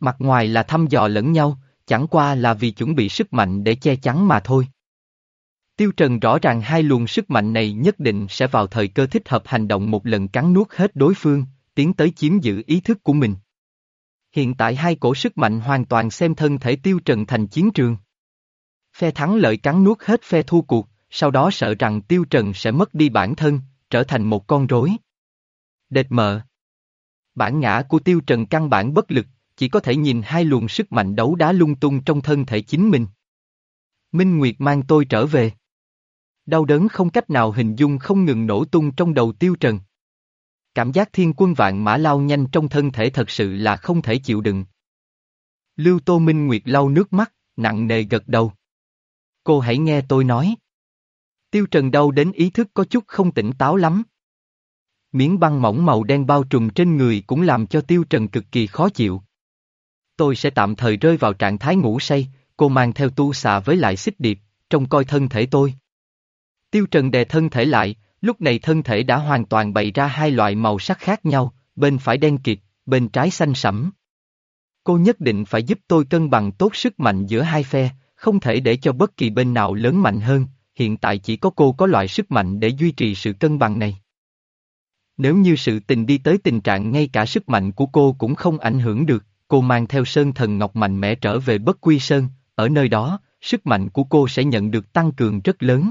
Mặt ngoài là thăm dò lẫn nhau, chẳng qua là vì chuẩn bị sức mạnh để che chắn mà thôi. Tiêu Trần rõ ràng hai luồng sức mạnh này nhất định sẽ vào thời cơ thích hợp hành động một lần cắn nuốt hết đối phương, tiến tới chiếm giữ ý thức của mình. Hiện tại hai cổ sức mạnh hoàn toàn xem thân thể Tiêu Trần thành chiến trường. Phe thắng lợi cắn nuốt hết phe thua cuộc, sau đó sợ rằng Tiêu Trần sẽ mất đi bản thân, trở thành một con rối. Đệt mờ. Bản ngã của Tiêu Trần căn bản bất lực, chỉ có thể nhìn hai luồng sức mạnh đấu đá lung tung trong thân thể chính mình. Minh Nguyệt mang tôi trở về. Đau đớn không cách nào hình dung không ngừng nổ tung trong đầu Tiêu Trần. Cảm giác thiên quân vạn mã lao nhanh trong thân thể thật sự là không thể chịu đựng. Lưu Tô Minh Nguyệt lau nước mắt, nặng nề gật đầu. Cô hãy nghe tôi nói. Tiêu Trần đau đến ý thức có chút không tỉnh táo lắm. Miếng băng mỏng màu đen bao trùm trên người cũng làm cho Tiêu Trần cực kỳ khó chịu. Tôi sẽ tạm thời rơi vào trạng thái ngủ say, cô mang theo tu xà với lại xích điệp, trông coi thân thể tôi. Tiêu Trần đè thân thể lại, lúc này thân thể đã hoàn toàn bày ra hai loại màu sắc khác nhau, bên phải đen kịt, bên trái xanh sẫm. Cô nhất định phải giúp tôi cân bằng tốt sức mạnh giữa hai phe, không thể để cho bất kỳ bên nào lớn mạnh hơn, hiện tại chỉ có cô có loại sức mạnh để duy trì sự cân bằng này. Nếu như sự tình đi tới tình trạng ngay cả sức mạnh của cô cũng không ảnh hưởng được, cô mang theo Sơn Thần Ngọc mạnh mẽ trở về Bất Quy Sơn, ở nơi đó, sức mạnh của cô sẽ nhận được tăng cường rất lớn.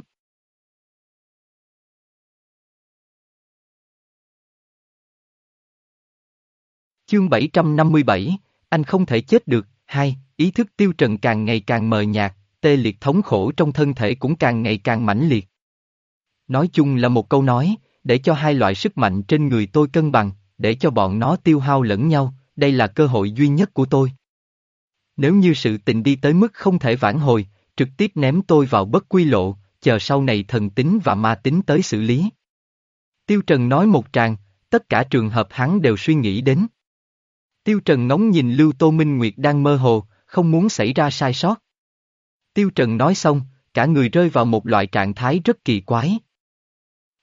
Chương 757, anh không thể chết được, hai, ý thức tiêu trần càng ngày càng mờ nhạt, tê liệt thống khổ trong thân thể cũng càng ngày càng mãnh liệt. Nói chung là một câu nói, để cho hai loại sức mạnh trên người tôi cân bằng, để cho bọn nó tiêu hao lẫn nhau, đây là cơ hội duy nhất của tôi. Nếu như sự tình đi tới mức không thể vãn hồi, trực tiếp ném tôi vào bất quy lộ, chờ sau này thần tính và ma tính tới xử lý. Tiêu Trần nói một tràng, tất cả trường hợp hắn đều suy nghĩ đến. Tiêu Trần ngóng nhìn Lưu Tô Minh Nguyệt đang mơ hồ, không muốn xảy ra sai sót. Tiêu Trần nói xong, cả người rơi vào một loại trạng thái rất kỳ quái.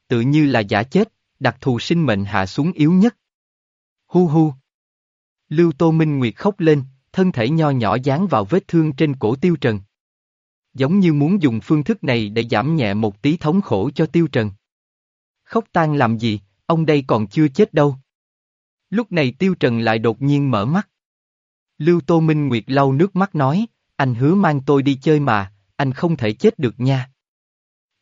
Tự như là giả chết, đặc thù sinh mệnh hạ xuống yếu nhất. Hu hu. Lưu Tô Minh Nguyệt khóc lên, thân thể nho nhỏ dán vào vết thương trên cổ Tiêu Trần. Giống như muốn dùng phương thức này để giảm nhẹ một tí thống khổ cho Tiêu Trần. Khóc tan làm gì, ông đây còn chưa chết đâu. Lúc này Tiêu Trần lại đột nhiên mở mắt. Lưu Tô Minh Nguyệt lau nước mắt nói, anh hứa mang tôi đi chơi mà, anh không thể chết được nha.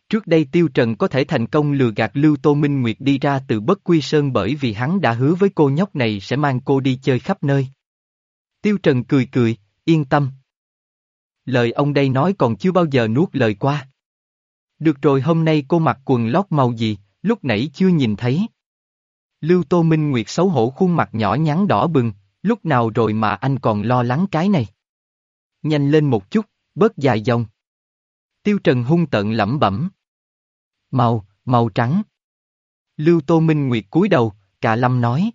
Trước đây Tiêu Trần có thể thành công lừa gạt Lưu Tô Minh Nguyệt đi ra từ Bất Quy Sơn bởi vì hắn đã hứa với cô nhóc này sẽ mang cô đi chơi khắp nơi. Tiêu Trần cười cười, yên tâm. Lời ông đây nói còn chưa bao giờ nuốt lời qua. Được rồi hôm nay cô mặc quần lót màu gì, lúc nãy chưa nhìn thấy. Lưu Tô Minh Nguyệt xấu hổ khuôn mặt nhỏ nhắn đỏ bừng, lúc nào rồi mà anh còn lo lắng cái này. Nhanh lên một chút, bớt dài dòng. Tiêu Trần hung tận lẩm bẩm. Màu, màu trắng. Lưu Tô Minh Nguyệt cúi đầu, cả lâm nói.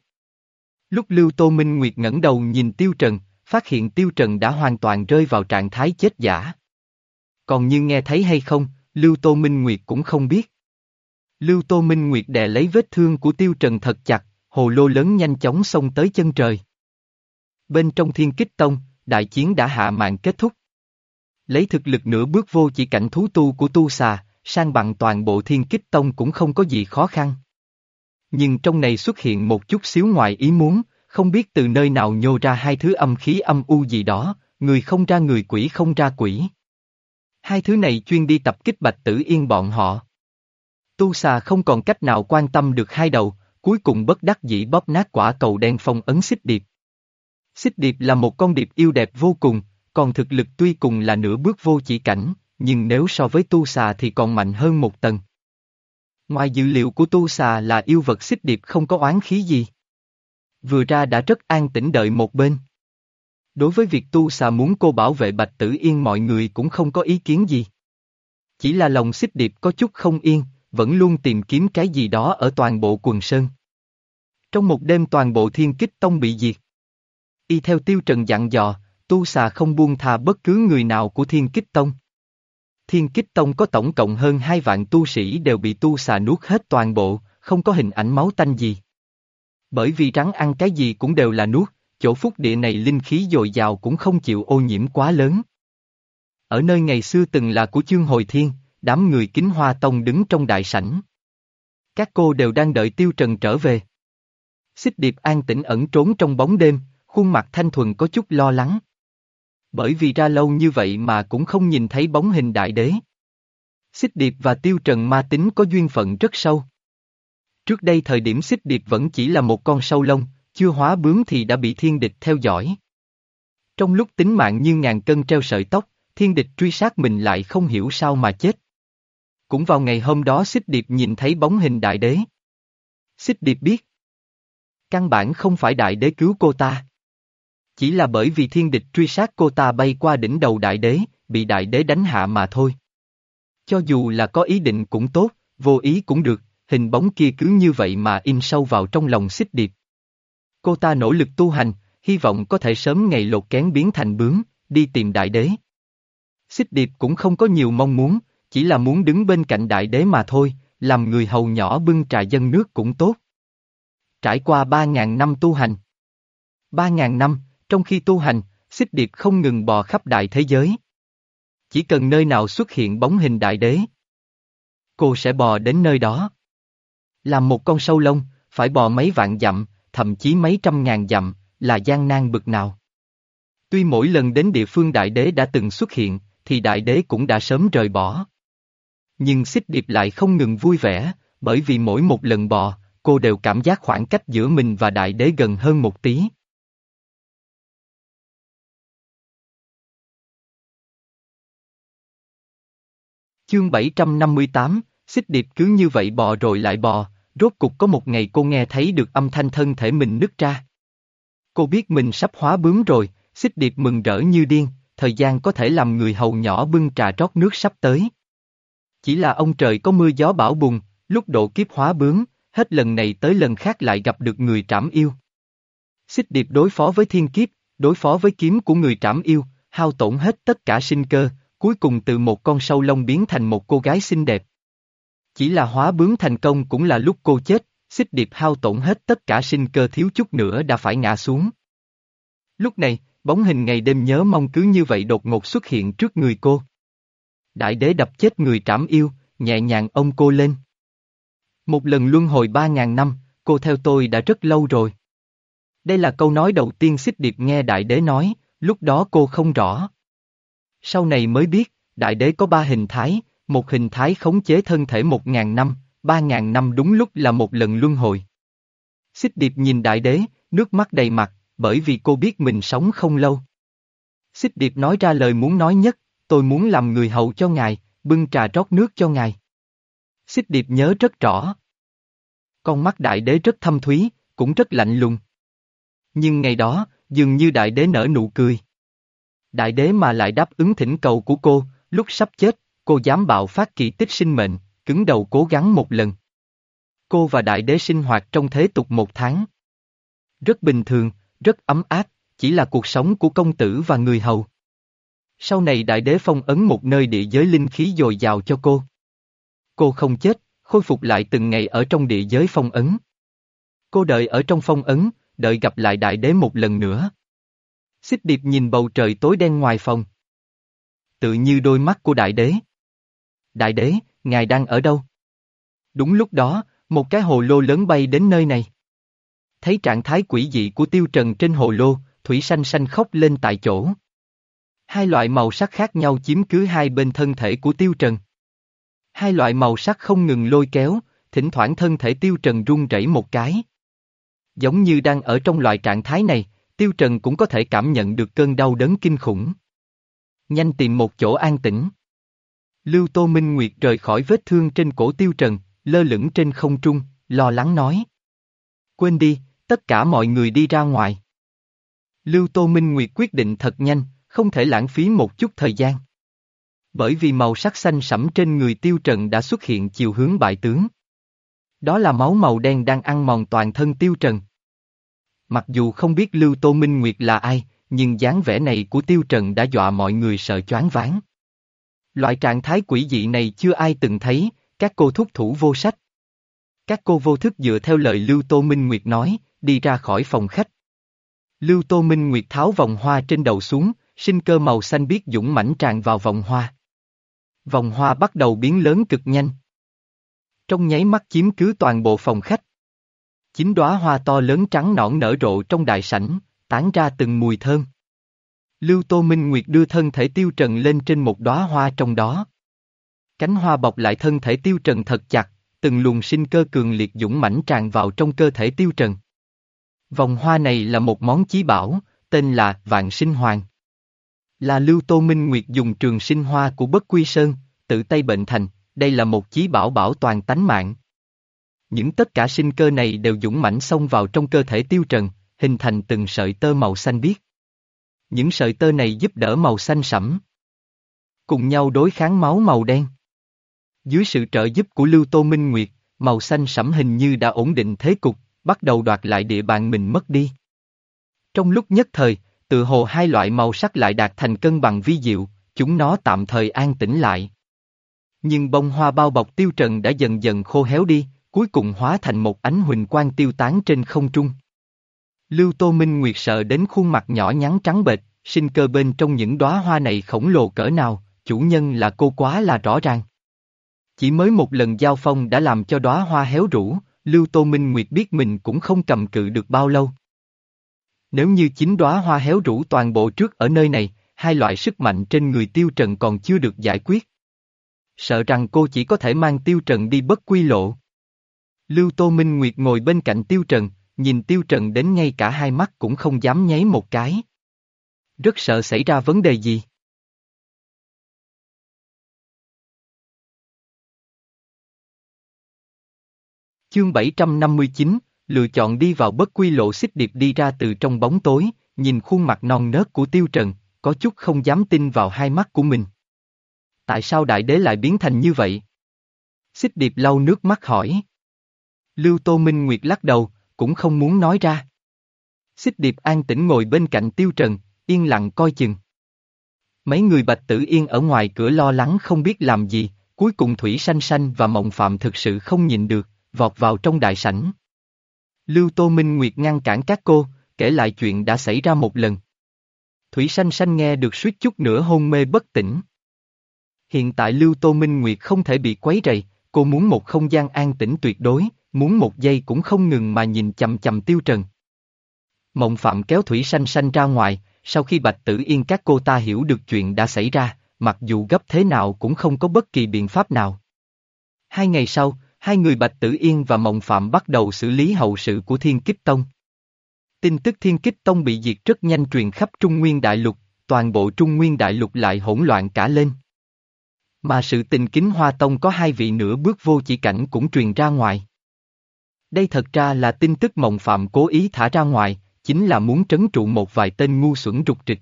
Lúc Lưu Tô Minh Nguyệt ngẩng đầu nhìn Tiêu Trần, phát hiện Tiêu Trần đã hoàn toàn rơi vào trạng thái chết giả. Còn như nghe thấy hay không, Lưu Tô Minh Nguyệt cũng không biết. Lưu Tô Minh Nguyệt đè lấy vết thương của Tiêu Trần thật chặt, hồ lô lớn nhanh chóng xông tới chân trời. Bên trong thiên kích tông, đại chiến đã hạ màn kết thúc. Lấy thực lực nửa bước vô chỉ cảnh thú tu của tu xà, sang bằng toàn bộ thiên kích tông cũng không có gì khó khăn. Nhưng trong này xuất hiện một chút xíu ngoài ý muốn, không biết từ nơi nào nhô ra hai thứ âm khí âm u gì đó, người không ra người quỷ không ra quỷ. Hai thứ này chuyên đi tập kích bạch tử yên bọn họ. Tu xà không còn cách nào quan tâm được hai đầu, cuối cùng bất đắc dĩ bóp nát quả cầu đen phong ấn xích điệp. Xích điệp là một con điệp yêu đẹp vô cùng, còn thực lực tuy cùng là nửa bước vô chỉ cảnh, nhưng nếu so với tu xà thì còn mạnh hơn một tầng. Ngoài dữ liệu của tu xà là yêu vật xích điệp không có oán khí gì. Vừa ra đã rất an tĩnh đợi một bên. Đối với việc tu xà muốn cô bảo vệ Bạch Tử Yên mọi người cũng không có ý kiến gì. Chỉ là lòng xích điệp có chút không yên, vẫn luôn tìm kiếm cái gì đó ở toàn bộ quần sơn. Trong một đêm toàn bộ thiên kích tông bị diệt. Y theo tiêu trần dặn dò, tu xà không buông tha bất cứ người nào của thiên kích tông. Thiên kích tông có tổng cộng hơn hai vạn tu sĩ đều bị tu xà nuốt hết toàn bộ, không có hình ảnh máu tanh gì. Bởi vì rắn ăn cái gì cũng đều là nuốt, chỗ phúc địa này linh khí dồi dào cũng không chịu ô nhiễm quá lớn. Ở nơi ngày xưa từng là của chương hồi thiên, đám người kính hoa tông đứng trong đại sảnh. Các cô đều đang đợi tiêu trần trở về. Xích điệp an tĩnh ẩn trốn trong bóng đêm, khuôn mặt thanh thuần có chút lo lắng. Bởi vì ra lâu như vậy mà cũng không nhìn thấy bóng hình đại đế. Xích điệp và tiêu trần ma tính có duyên phận rất sâu. Trước đây thời điểm xích điệp vẫn chỉ là một con sâu lông, chưa hóa bướm thì đã bị thiên địch theo dõi. Trong lúc tính mạng như ngàn cân treo sợi tóc, thiên địch truy sát mình lại không hiểu sao mà chết. Cũng vào ngày hôm đó xích điệp nhìn thấy bóng hình đại đế. Xích điệp biết. Căn bản không phải đại đế cứu cô ta. Chỉ là bởi vì thiên địch truy sát cô ta bay qua đỉnh đầu đại đế, bị đại đế đánh hạ mà thôi. Cho dù là có ý định cũng tốt, vô ý cũng được, hình bóng kia cứ như vậy mà in sâu vào trong lòng xích điệp. Cô ta nỗ lực tu hành, hy vọng có thể sớm ngày lột kén biến thành bướm, đi tìm đại đế. Xích điệp cũng không có nhiều mong muốn, chỉ là muốn đứng bên cạnh đại đế mà thôi, làm người hầu nhỏ bưng trà dân nước cũng tốt. Trải qua ba ngàn năm tu hành. Ba ngàn năm, Trong khi tu hành, xích điệp không ngừng bò khắp đại thế giới. Chỉ cần nơi nào xuất hiện bóng hình đại đế, cô sẽ bò đến nơi đó. Làm một con sâu lông, phải bò mấy vạn dặm, thậm chí mấy trăm ngàn dặm, là gian nan bực nào. Tuy mỗi lần đến địa phương đại đế đã từng xuất hiện, thì đại đế cũng đã sớm rời bỏ. Nhưng xích điệp lại không ngừng vui vẻ, bởi vì mỗi một lần bò, cô đều cảm giác khoảng cách giữa mình và đại đế gần hơn một tí. Chương 758, xích điệp cứ như vậy bò rồi lại bò, rốt cục có một ngày cô nghe thấy được âm thanh thân thể mình nứt ra. Cô biết mình sắp hóa bướm rồi, xích điệp mừng rỡ như điên, thời gian có thể làm người hầu nhỏ bưng trà rót nước sắp tới. Chỉ là ông trời có mưa gió bão bùng, lúc độ kiếp hóa bướng, hết lần này tới lần khác lại gặp được người trảm yêu. Xích điệp đối phó với thiên kiếp, đối phó với kiếm của người trảm yêu, hao tổn hết tất cả sinh cơ, cuối cùng từ một con sâu lông biến thành một cô gái xinh đẹp. Chỉ là hóa bướng thành công cũng là lúc cô chết, xích điệp hao tổn hết tất cả sinh cơ thiếu chút nữa đã phải ngã xuống. Lúc này, bóng hình ngày đêm nhớ mong cứ như vậy đột ngột xuất hiện trước người cô. Đại đế đập chết người trảm yêu, nhẹ nhàng ông cô lên. Một lần luân hồi ba ngàn năm, cô theo tôi đã rất lâu rồi. Đây là câu nói đầu tiên xích điệp nghe đại đế nói, lúc đó cô không rõ. Sau này mới biết, đại đế có ba hình thái, một hình thái khống chế thân thể một ngàn năm, ba ngàn năm đúng lúc là một lần luân hồi. Xích điệp nhìn đại đế, nước mắt đầy mặt, bởi vì cô biết mình sống không lâu. Xích điệp nói ra lời muốn nói nhất, tôi muốn làm người hầu cho ngài, bưng trà rót nước cho ngài. Xích điệp nhớ rất rõ. Con mắt đại đế rất thâm thúy, cũng rất lạnh lùng. Nhưng ngày đó, dường như đại đế nở nụ cười. Đại đế mà lại đáp ứng thỉnh cầu của cô, lúc sắp chết, cô dám bạo phát kỳ tích sinh mệnh, cứng đầu cố gắng một lần. Cô và đại đế sinh hoạt trong thế tục một tháng. Rất bình thường, rất ấm áp, chỉ là cuộc sống của công tử và người hầu. Sau này đại đế phong ấn một nơi địa giới linh khí dồi dào cho cô. Cô không chết, khôi phục lại từng ngày ở trong địa giới phong ấn. Cô đợi ở trong phong ấn, đợi gặp lại đại đế một lần nữa. Xích điệp nhìn bầu trời tối đen ngoài phòng. Tự như đôi mắt của đại đế. Đại đế, ngài đang ở đâu? Đúng lúc đó, một cái hồ lô lớn bay đến nơi này. Thấy trạng thái quỷ dị của tiêu trần trên hồ lô, thủy xanh xanh khóc lên tại chỗ. Hai loại màu sắc khác nhau chiếm cứ hai bên thân thể của tiêu trần. Hai loại màu sắc không ngừng lôi kéo, thỉnh thoảng thân thể tiêu trần run rẩy một cái. Giống như đang ở trong loại trạng thái này, tiêu trần cũng có thể cảm nhận được cơn đau đớn kinh khủng. Nhanh tìm một chỗ an tĩnh. Lưu Tô Minh Nguyệt rời khỏi vết thương trên cổ tiêu trần, lơ lửng trên không trung, lo lắng nói. Quên đi, tất cả mọi người đi ra ngoài. Lưu Tô Minh Nguyệt quyết định thật nhanh, không thể lãng phí một chút thời gian. Bởi vì màu sắc xanh sẫm trên người tiêu trần đã xuất hiện chiều hướng bại tướng. Đó là máu màu đen đang ăn mòn toàn thân tiêu trần. Mặc dù không biết Lưu Tô Minh Nguyệt là ai, nhưng dáng vẻ này của tiêu trần đã dọa mọi người sợ choáng váng. Loại trạng thái quỷ dị này chưa ai từng thấy, các cô thúc thủ vô sách. Các cô vô thức dựa theo lời Lưu Tô Minh Nguyệt nói, đi ra khỏi phòng khách. Lưu Tô Minh Nguyệt tháo vòng hoa trên đầu xuống, sinh cơ màu xanh biếc dũng mãnh tràn vào vòng hoa. Vòng hoa bắt đầu biến lớn cực nhanh. Trong nháy mắt chiếm cứ toàn bộ phòng khách. Chín đóa hoa to lớn trắng nõn nở rộ trong đại sảnh, tán ra từng mùi thơm. Lưu Tô Minh Nguyệt đưa thân thể tiêu trần lên trên một đóa hoa trong đó. Cánh hoa bọc lại thân thể tiêu trần thật chặt, từng luồng sinh cơ cường liệt dũng mãnh tràn vào trong cơ thể tiêu trần. Vòng hoa này là một món chí bảo, tên là Vạn Sinh Hoàng. Là Lưu Tô Minh Nguyệt dùng trường sinh hoa của Bất Quy Sơn, tự tay bệnh thành, đây là một chí bảo bảo toàn tánh mạng. Những tất cả sinh cơ này đều dũng mãnh xông vào trong cơ thể tiêu trần, hình thành từng sợi tơ màu xanh biếc. Những sợi tơ này giúp đỡ màu xanh sẫm. Cùng nhau đối kháng máu màu đen. Dưới sự trợ giúp của Lưu Tô Minh Nguyệt, màu xanh sẫm hình như đã ổn định thế cục, bắt đầu đoạt lại địa bàn mình mất đi. Trong lúc nhất thời, tự hồ hai loại màu sắc lại đạt thành cân bằng vi diệu, chúng nó tạm thời an tĩnh lại. Nhưng bông hoa bao bọc tiêu trần đã dần dần khô héo đi, cuối cùng hóa thành một ánh huỳnh quang tiêu tán trên không trung. Lưu Tô Minh Nguyệt sợ đến khuôn mặt nhỏ nhắn trắng bệch, sinh cơ bên trong những đóa hoa này khổng lồ cỡ nào, chủ nhân là cô quá là rõ ràng. Chỉ mới một lần giao phong đã làm cho đóa hoa héo rũ, Lưu Tô Minh Nguyệt biết mình cũng không cầm cự được bao lâu. Nếu như chính đóa hoa héo rũ toàn bộ trước ở nơi này, hai loại sức mạnh trên người Tiêu Trần còn chưa được giải quyết. Sợ rằng cô chỉ có thể mang Tiêu Trần đi bất quy lộ. Lưu Tô Minh Nguyệt ngồi bên cạnh Tiêu Trần, nhìn Tiêu Trần đến ngay cả hai mắt cũng không dám nháy một cái. Rất sợ xảy ra vấn đề gì. Chương 759, lựa chọn đi vào bất quy lộ xích điệp đi ra từ trong bóng tối, nhìn khuôn mặt non nớt của Tiêu Trần, có chút không dám tin vào hai mắt của mình. Tại sao đại đế lại biến thành như vậy? Xích điệp lau nước mắt hỏi. Lưu Tô Minh Nguyệt lắc đầu, cũng không muốn nói ra. Xích điệp an tĩnh ngồi bên cạnh Tiêu Trần, yên lặng coi chừng. Mấy người bạch tử yên ở ngoài cửa lo lắng không biết làm gì, cuối cùng Thủy Sanh Sanh và Mộng Phạm thực sự không nhìn được, vọt vào trong đại sảnh. Lưu Tô Minh Nguyệt ngăn cản các cô, kể lại chuyện đã xảy ra một lần. Thủy Sanh Sanh nghe được suýt chút nữa hôn mê bất tỉnh. Hiện tại Lưu Tô Minh Nguyệt không thể bị quấy rầy, cô muốn một không gian an tĩnh tuyệt đối, muốn một giây cũng không ngừng mà nhìn chầm chầm Tiêu Trần. Mộng Phạm kéo Thủy Sanh Sanh ra ngoài, sau khi Bạch Tử Yên các cô ta hiểu được chuyện đã xảy ra, mặc dù gấp thế nào cũng không có bất kỳ biện pháp nào. Hai ngày sau, hai người Bạch Tử Yên và Mộng Phạm bắt đầu xử lý hậu sự của Thiên Kích Tông. Tin tức Thiên Kích Tông bị diệt rất nhanh truyền khắp Trung Nguyên Đại Lục, toàn bộ Trung Nguyên Đại Lục lại hỗn loạn cả lên. Mà sự tình kính Hoa Tông có hai vị nữa bước vô chỉ cảnh cũng truyền ra ngoài. Đây thật ra là tin tức Mộng Phạm cố ý thả ra ngoài, chính là muốn trấn trụ một vài tên ngu xuẩn trục trịch.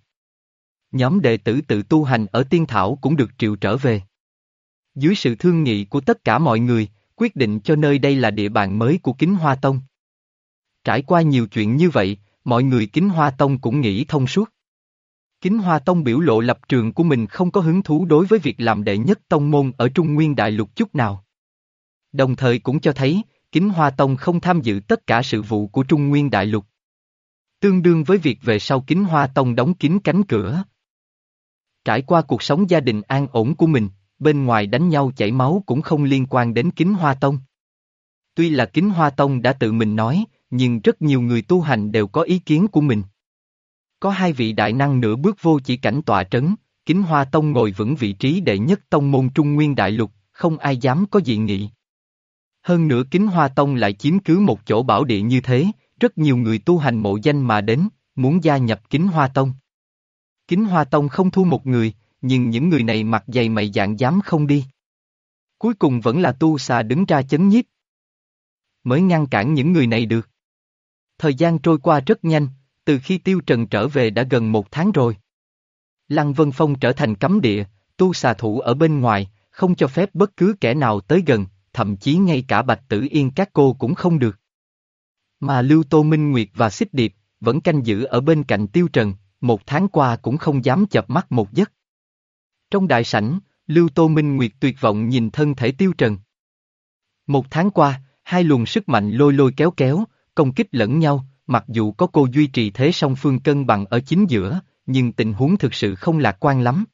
Nhóm đệ tử tự tu hành ở Tiên Thảo cũng được triệu trở về. Dưới sự thương nghị của tất cả mọi người, quyết định cho nơi đây là địa bàn mới của Kính Hoa Tông. Trải qua nhiều chuyện như vậy, mọi người Kính Hoa Tông cũng nghĩ thông suốt. Kính Hoa Tông biểu lộ lập trường của mình không có hứng thú đối với việc làm đệ nhất tông môn ở Trung Nguyên Đại Lục chút nào. Đồng thời cũng cho thấy, Kính Hoa Tông không tham dự tất cả sự vụ của Trung Nguyên Đại Lục. Tương đương với việc về sau Kính Hoa Tông đóng kín cánh cửa. Trải qua cuộc sống gia đình an ổn của mình, bên ngoài đánh nhau chảy máu cũng không liên quan đến Kính Hoa Tông. Tuy là Kính Hoa Tông đã tự mình nói, nhưng rất nhiều người tu hành đều có ý kiến của mình. Có hai vị đại năng nửa bước vô chỉ cảnh tọa trấn, Kính Hoa Tông ngồi vững vị trí đệ nhất tông môn Trung Nguyên Đại Lục, không ai dám có dị nghị. Hơn nữa Kính Hoa Tông lại chiếm cứ một chỗ bảo địa như thế, rất nhiều người tu hành mộ danh mà đến, muốn gia nhập Kính Hoa Tông. Kính Hoa Tông không thu một người, nhưng những người này mặt dày mày dạng dám không đi. Cuối cùng vẫn là tu xà đứng ra chấn nhiếp. Mới ngăn cản những người này được. Thời gian trôi qua rất nhanh, từ khi Tiêu Trần trở về đã gần một tháng rồi. Lăng Vân Phong trở thành cấm địa, tu xà thủ ở bên ngoài, không cho phép bất cứ kẻ nào tới gần, thậm chí ngay cả Bạch Tử Yên các cô cũng không được. Mà Lưu Tô Minh Nguyệt và Xích Điệp, vẫn canh giữ ở bên cạnh Tiêu Trần, một tháng qua cũng không dám chập mắt một giấc. Trong đại sảnh, Lưu Tô Minh Nguyệt tuyệt vọng nhìn thân thể Tiêu Trần. Một tháng qua, hai luồng sức mạnh lôi lôi kéo kéo, công kích lẫn nhau, mặc dù có cô duy trì thế song phương cân bằng ở chính giữa, nhưng tình huống thực sự không lạc quan lắm.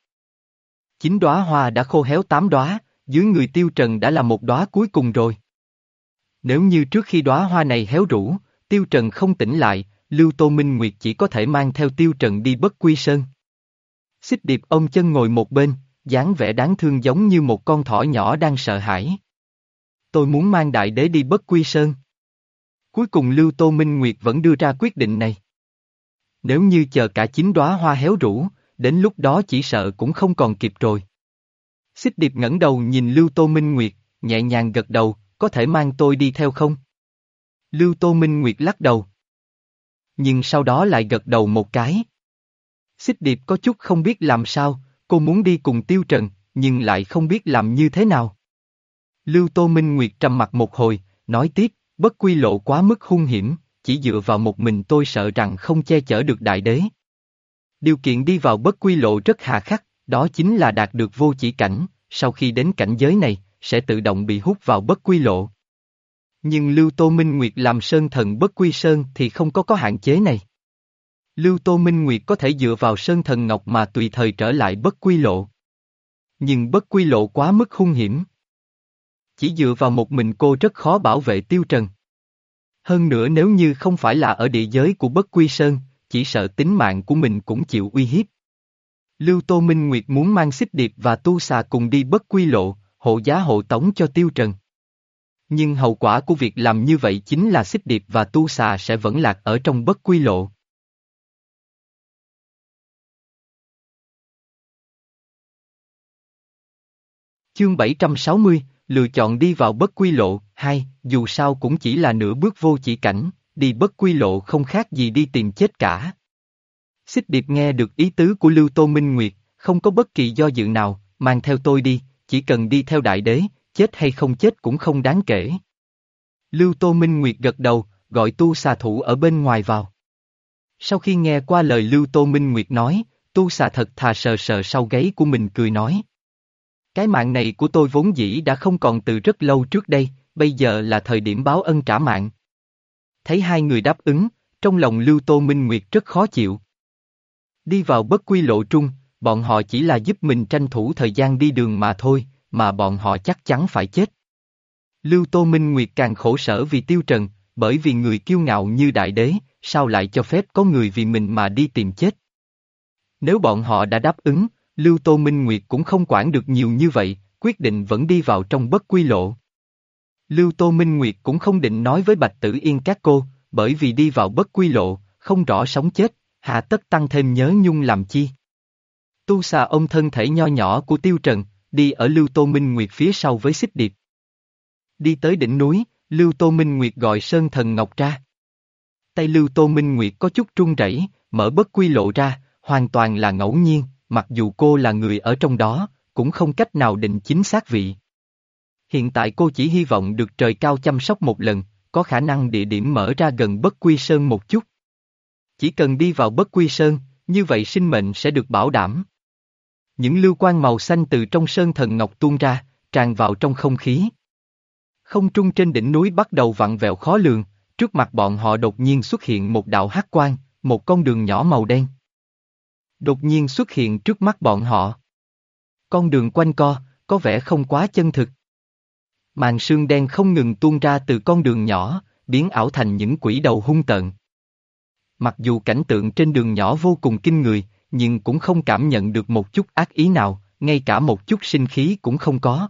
Chín đóa hoa đã khô héo tám đóa, dưới người Tiêu Trần đã là một đóa cuối cùng rồi. Nếu như trước khi đóa hoa này héo rũ, Tiêu Trần không tỉnh lại, Lưu Tô Minh Nguyệt chỉ có thể mang theo Tiêu Trần đi bất quy sơn. Xích điệp ông chân ngồi một bên, dáng vẻ đáng thương giống như một con thỏ nhỏ đang sợ hãi. Tôi muốn mang đại đế đi bất quy sơn. Cuối cùng Lưu Tô Minh Nguyệt vẫn đưa ra quyết định này. Nếu như chờ cả chín đóa hoa héo rũ, đến lúc đó chỉ sợ cũng không còn kịp rồi. Xích điệp ngẩng đầu nhìn Lưu Tô Minh Nguyệt, nhẹ nhàng gật đầu, có thể mang tôi đi theo không? Lưu Tô Minh Nguyệt lắc đầu. Nhưng sau đó lại gật đầu một cái. Xích điệp có chút không biết làm sao, cô muốn đi cùng Tiêu Trần, nhưng lại không biết làm như thế nào. Lưu Tô Minh Nguyệt trầm mặt một hồi, nói tiếp, bất quy lộ quá mức hung hiểm, chỉ dựa vào một mình tôi sợ rằng không che chở được đại đế. Điều kiện đi vào bất quy lộ rất hà khắc, đó chính là đạt được vô chỉ cảnh, sau khi đến cảnh giới này, sẽ tự động bị hút vào bất quy lộ. Nhưng Lưu Tô Minh Nguyệt làm sơn thần bất quy sơn thì không có có hạn chế này. Lưu Tô Minh Nguyệt có thể dựa vào sơn thần ngọc mà tùy thời trở lại bất quy lộ. Nhưng bất quy lộ quá mức hung hiểm. Chỉ dựa vào một mình cô rất khó bảo vệ tiêu trần. Hơn nữa nếu như không phải là ở địa giới của bất quy sơn, chỉ sợ tính mạng của mình cũng chịu uy hiếp. Lưu Tô Minh Nguyệt muốn mang xích điệp và tu xà cùng đi bất quy lộ, hộ giá hộ tống cho tiêu trần. Nhưng hậu quả của việc làm như vậy chính là xích điệp và tu xà sẽ vẫn lạc ở trong bất quy lộ. Chương 760, lựa chọn đi vào bất quy lộ, hai, dù sao cũng chỉ là nửa bước vô chỉ cảnh, đi bất quy lộ không khác gì đi tìm chết cả. Xích điệp nghe được ý tứ của Lưu Tô Minh Nguyệt, không có bất kỳ do dự nào, mang theo tôi đi, chỉ cần đi theo đại đế, chết hay không chết cũng không đáng kể. Lưu Tô Minh Nguyệt gật đầu, gọi tu xà thủ ở bên ngoài vào. Sau khi nghe qua lời Lưu Tô Minh Nguyệt nói, tu xà thật thà sờ sờ sau gáy của mình cười nói. Cái mạng này của tôi vốn dĩ đã không còn từ rất lâu trước đây, bây giờ là thời điểm báo ân trả mạng. Thấy hai người đáp ứng, trong lòng Lưu Tô Minh Nguyệt rất khó chịu. Đi vào bất quy lộ trung, bọn họ chỉ là giúp mình tranh thủ thời gian đi đường mà thôi, mà bọn họ chắc chắn phải chết. Lưu Tô Minh Nguyệt càng khổ sở vì tiêu trần, bởi vì người kiêu ngạo như đại đế, sao lại cho phép có người vì mình mà đi tìm chết. Nếu bọn họ đã đáp ứng, Lưu Tô Minh Nguyệt cũng không quản được nhiều như vậy, quyết định vẫn đi vào trong bất quy lộ. Lưu Tô Minh Nguyệt cũng không định nói với Bạch Tử Yên các cô, bởi vì đi vào bất quy lộ, không rõ sống chết, hạ tất tăng thêm nhớ nhung làm chi. Tu xà ông thân thể nho nhỏ của Tiêu Trần, đi ở Lưu Tô Minh Nguyệt phía sau với xích điệp. Đi tới đỉnh núi, Lưu Tô Minh Nguyệt gọi Sơn Thần Ngọc ra. Tay Lưu Tô Minh Nguyệt có chút trung rẩy, mở bất quy lộ ra, hoàn toàn là ngẫu nhiên, mặc dù cô là người ở trong đó, cũng không cách nào định chính xác vị. Hiện tại cô chỉ hy vọng được trời cao chăm sóc một lần, có khả năng địa điểm mở ra gần bất quy sơn một chút. Chỉ cần đi vào bất quy sơn, như vậy sinh mệnh sẽ được bảo đảm. Những lưu quan màu xanh từ trong sơn thần ngọc tuôn ra, tràn vào trong không khí. Không trung trên đỉnh núi bắt đầu vặn vẹo khó lường, trước mặt bọn họ đột nhiên xuất hiện một đạo hắc quang, một con đường nhỏ màu đen. Đột nhiên xuất hiện trước mắt bọn họ. Con đường quanh co, có vẻ không quá chân thực. Màn sương đen không ngừng tuôn ra từ con đường nhỏ, biến ảo thành những quỷ đầu hung tợn. Mặc dù cảnh tượng trên đường nhỏ vô cùng kinh người, nhưng cũng không cảm nhận được một chút ác ý nào, ngay cả một chút sinh khí cũng không có.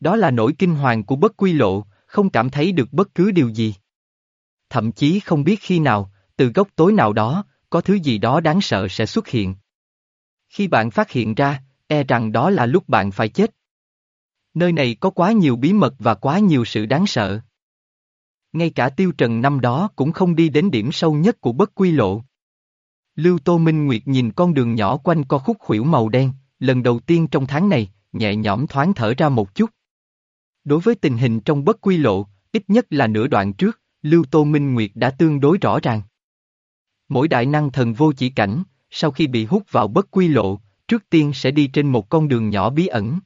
Đó là nỗi kinh hoàng của bất quy lộ, không cảm thấy được bất cứ điều gì. Thậm chí không biết khi nào, từ góc tối nào đó, có thứ gì đó đáng sợ sẽ xuất hiện. Khi bạn phát hiện ra, e rằng đó là lúc bạn phải chết. Nơi này có quá nhiều bí mật và quá nhiều sự đáng sợ. Ngay cả tiêu trần năm đó cũng không đi đến điểm sâu nhất của bất quy lộ. Lưu Tô Minh Nguyệt nhìn con đường nhỏ quanh co khúc khuỷu màu đen, lần đầu tiên trong tháng này, nhẹ nhõm thoáng thở ra một chút. Đối với tình hình trong bất quy lộ, ít nhất là nửa đoạn trước, Lưu Tô Minh Nguyệt đã tương đối rõ ràng. Mỗi đại năng thần vô chỉ cảnh, sau khi bị hút vào bất quy lộ, trước tiên sẽ đi trên một con đường nhỏ bí ẩn.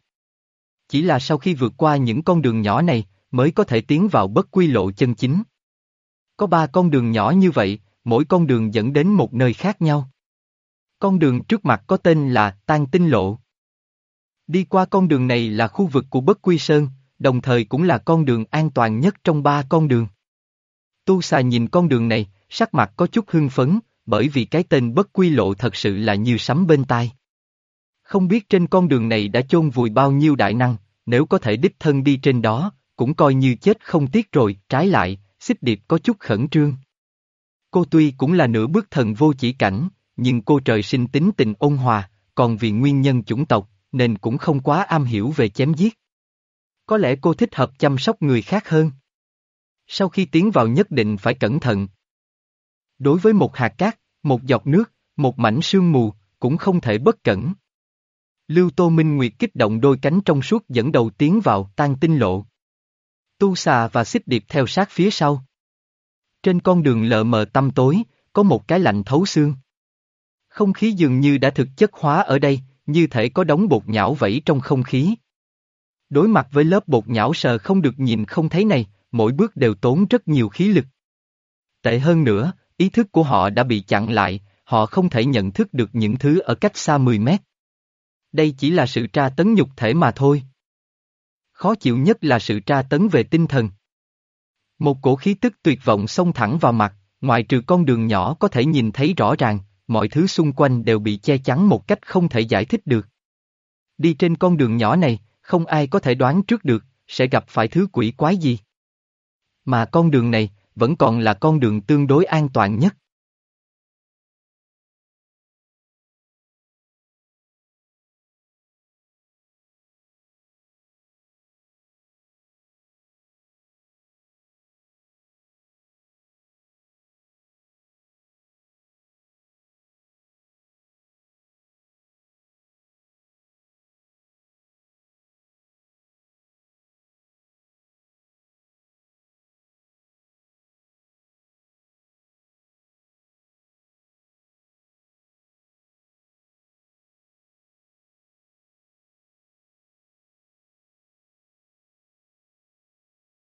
Chỉ là sau khi vượt qua những con đường nhỏ này, mới có thể tiến vào bất quy lộ chân chính. Có ba con đường nhỏ như vậy, mỗi con đường dẫn đến một nơi khác nhau. Con đường trước mặt có tên là Tan Tinh Lộ. Đi qua con đường này là khu vực của Bất Quy Sơn, đồng thời cũng là con đường an toàn nhất trong ba con đường. Tu xà nhìn con đường này, sắc mặt có chút hưng phấn, bởi vì cái tên Bất Quy Lộ thật sự là như sấm bên tai. Không biết trên con đường này đã chôn vùi bao nhiêu đại năng, nếu có thể đích thân đi trên đó, cũng coi như chết không tiếc rồi, trái lại, xích điệp có chút khẩn trương. Cô tuy cũng là nửa bước thần vô chỉ cảnh, nhưng cô trời sinh tính tình ôn hòa, còn vì nguyên nhân chủng tộc, nên cũng không quá am hiểu về chém giết. Có lẽ cô thích hợp chăm sóc người khác hơn. Sau khi tiến vào nhất định phải cẩn thận. Đối với một hạt cát, một giọt nước, một mảnh sương mù, cũng không thể bất cẩn. Lưu Tô Minh Nguyệt kích động đôi cánh trong suốt dẫn đầu tiến vào tan tinh lộ. Tu xà và xích điệp theo sát phía sau. Trên con đường lờ mờ tăm tối, có một cái lạnh thấu xương. Không khí dường như đã thực chất hóa ở đây, như thể có đống bột nhão vẫy trong không khí. Đối mặt với lớp bột nhão sờ không được nhìn không thấy này, mỗi bước đều tốn rất nhiều khí lực. Tệ hơn nữa, ý thức của họ đã bị chặn lại, họ không thể nhận thức được những thứ ở cách xa 10 mét. Đây chỉ là sự tra tấn nhục thể mà thôi. Khó chịu nhất là sự tra tấn về tinh thần. Một cổ khí tức tuyệt vọng xông thẳng vào mặt, ngoại trừ con đường nhỏ có thể nhìn thấy rõ ràng, mọi thứ xung quanh đều bị che chắn một cách không thể giải thích được. Đi trên con đường nhỏ này, không ai có thể đoán trước được, sẽ gặp phải thứ quỷ quái gì. Mà con đường này, vẫn còn là con đường tương đối an toàn nhất.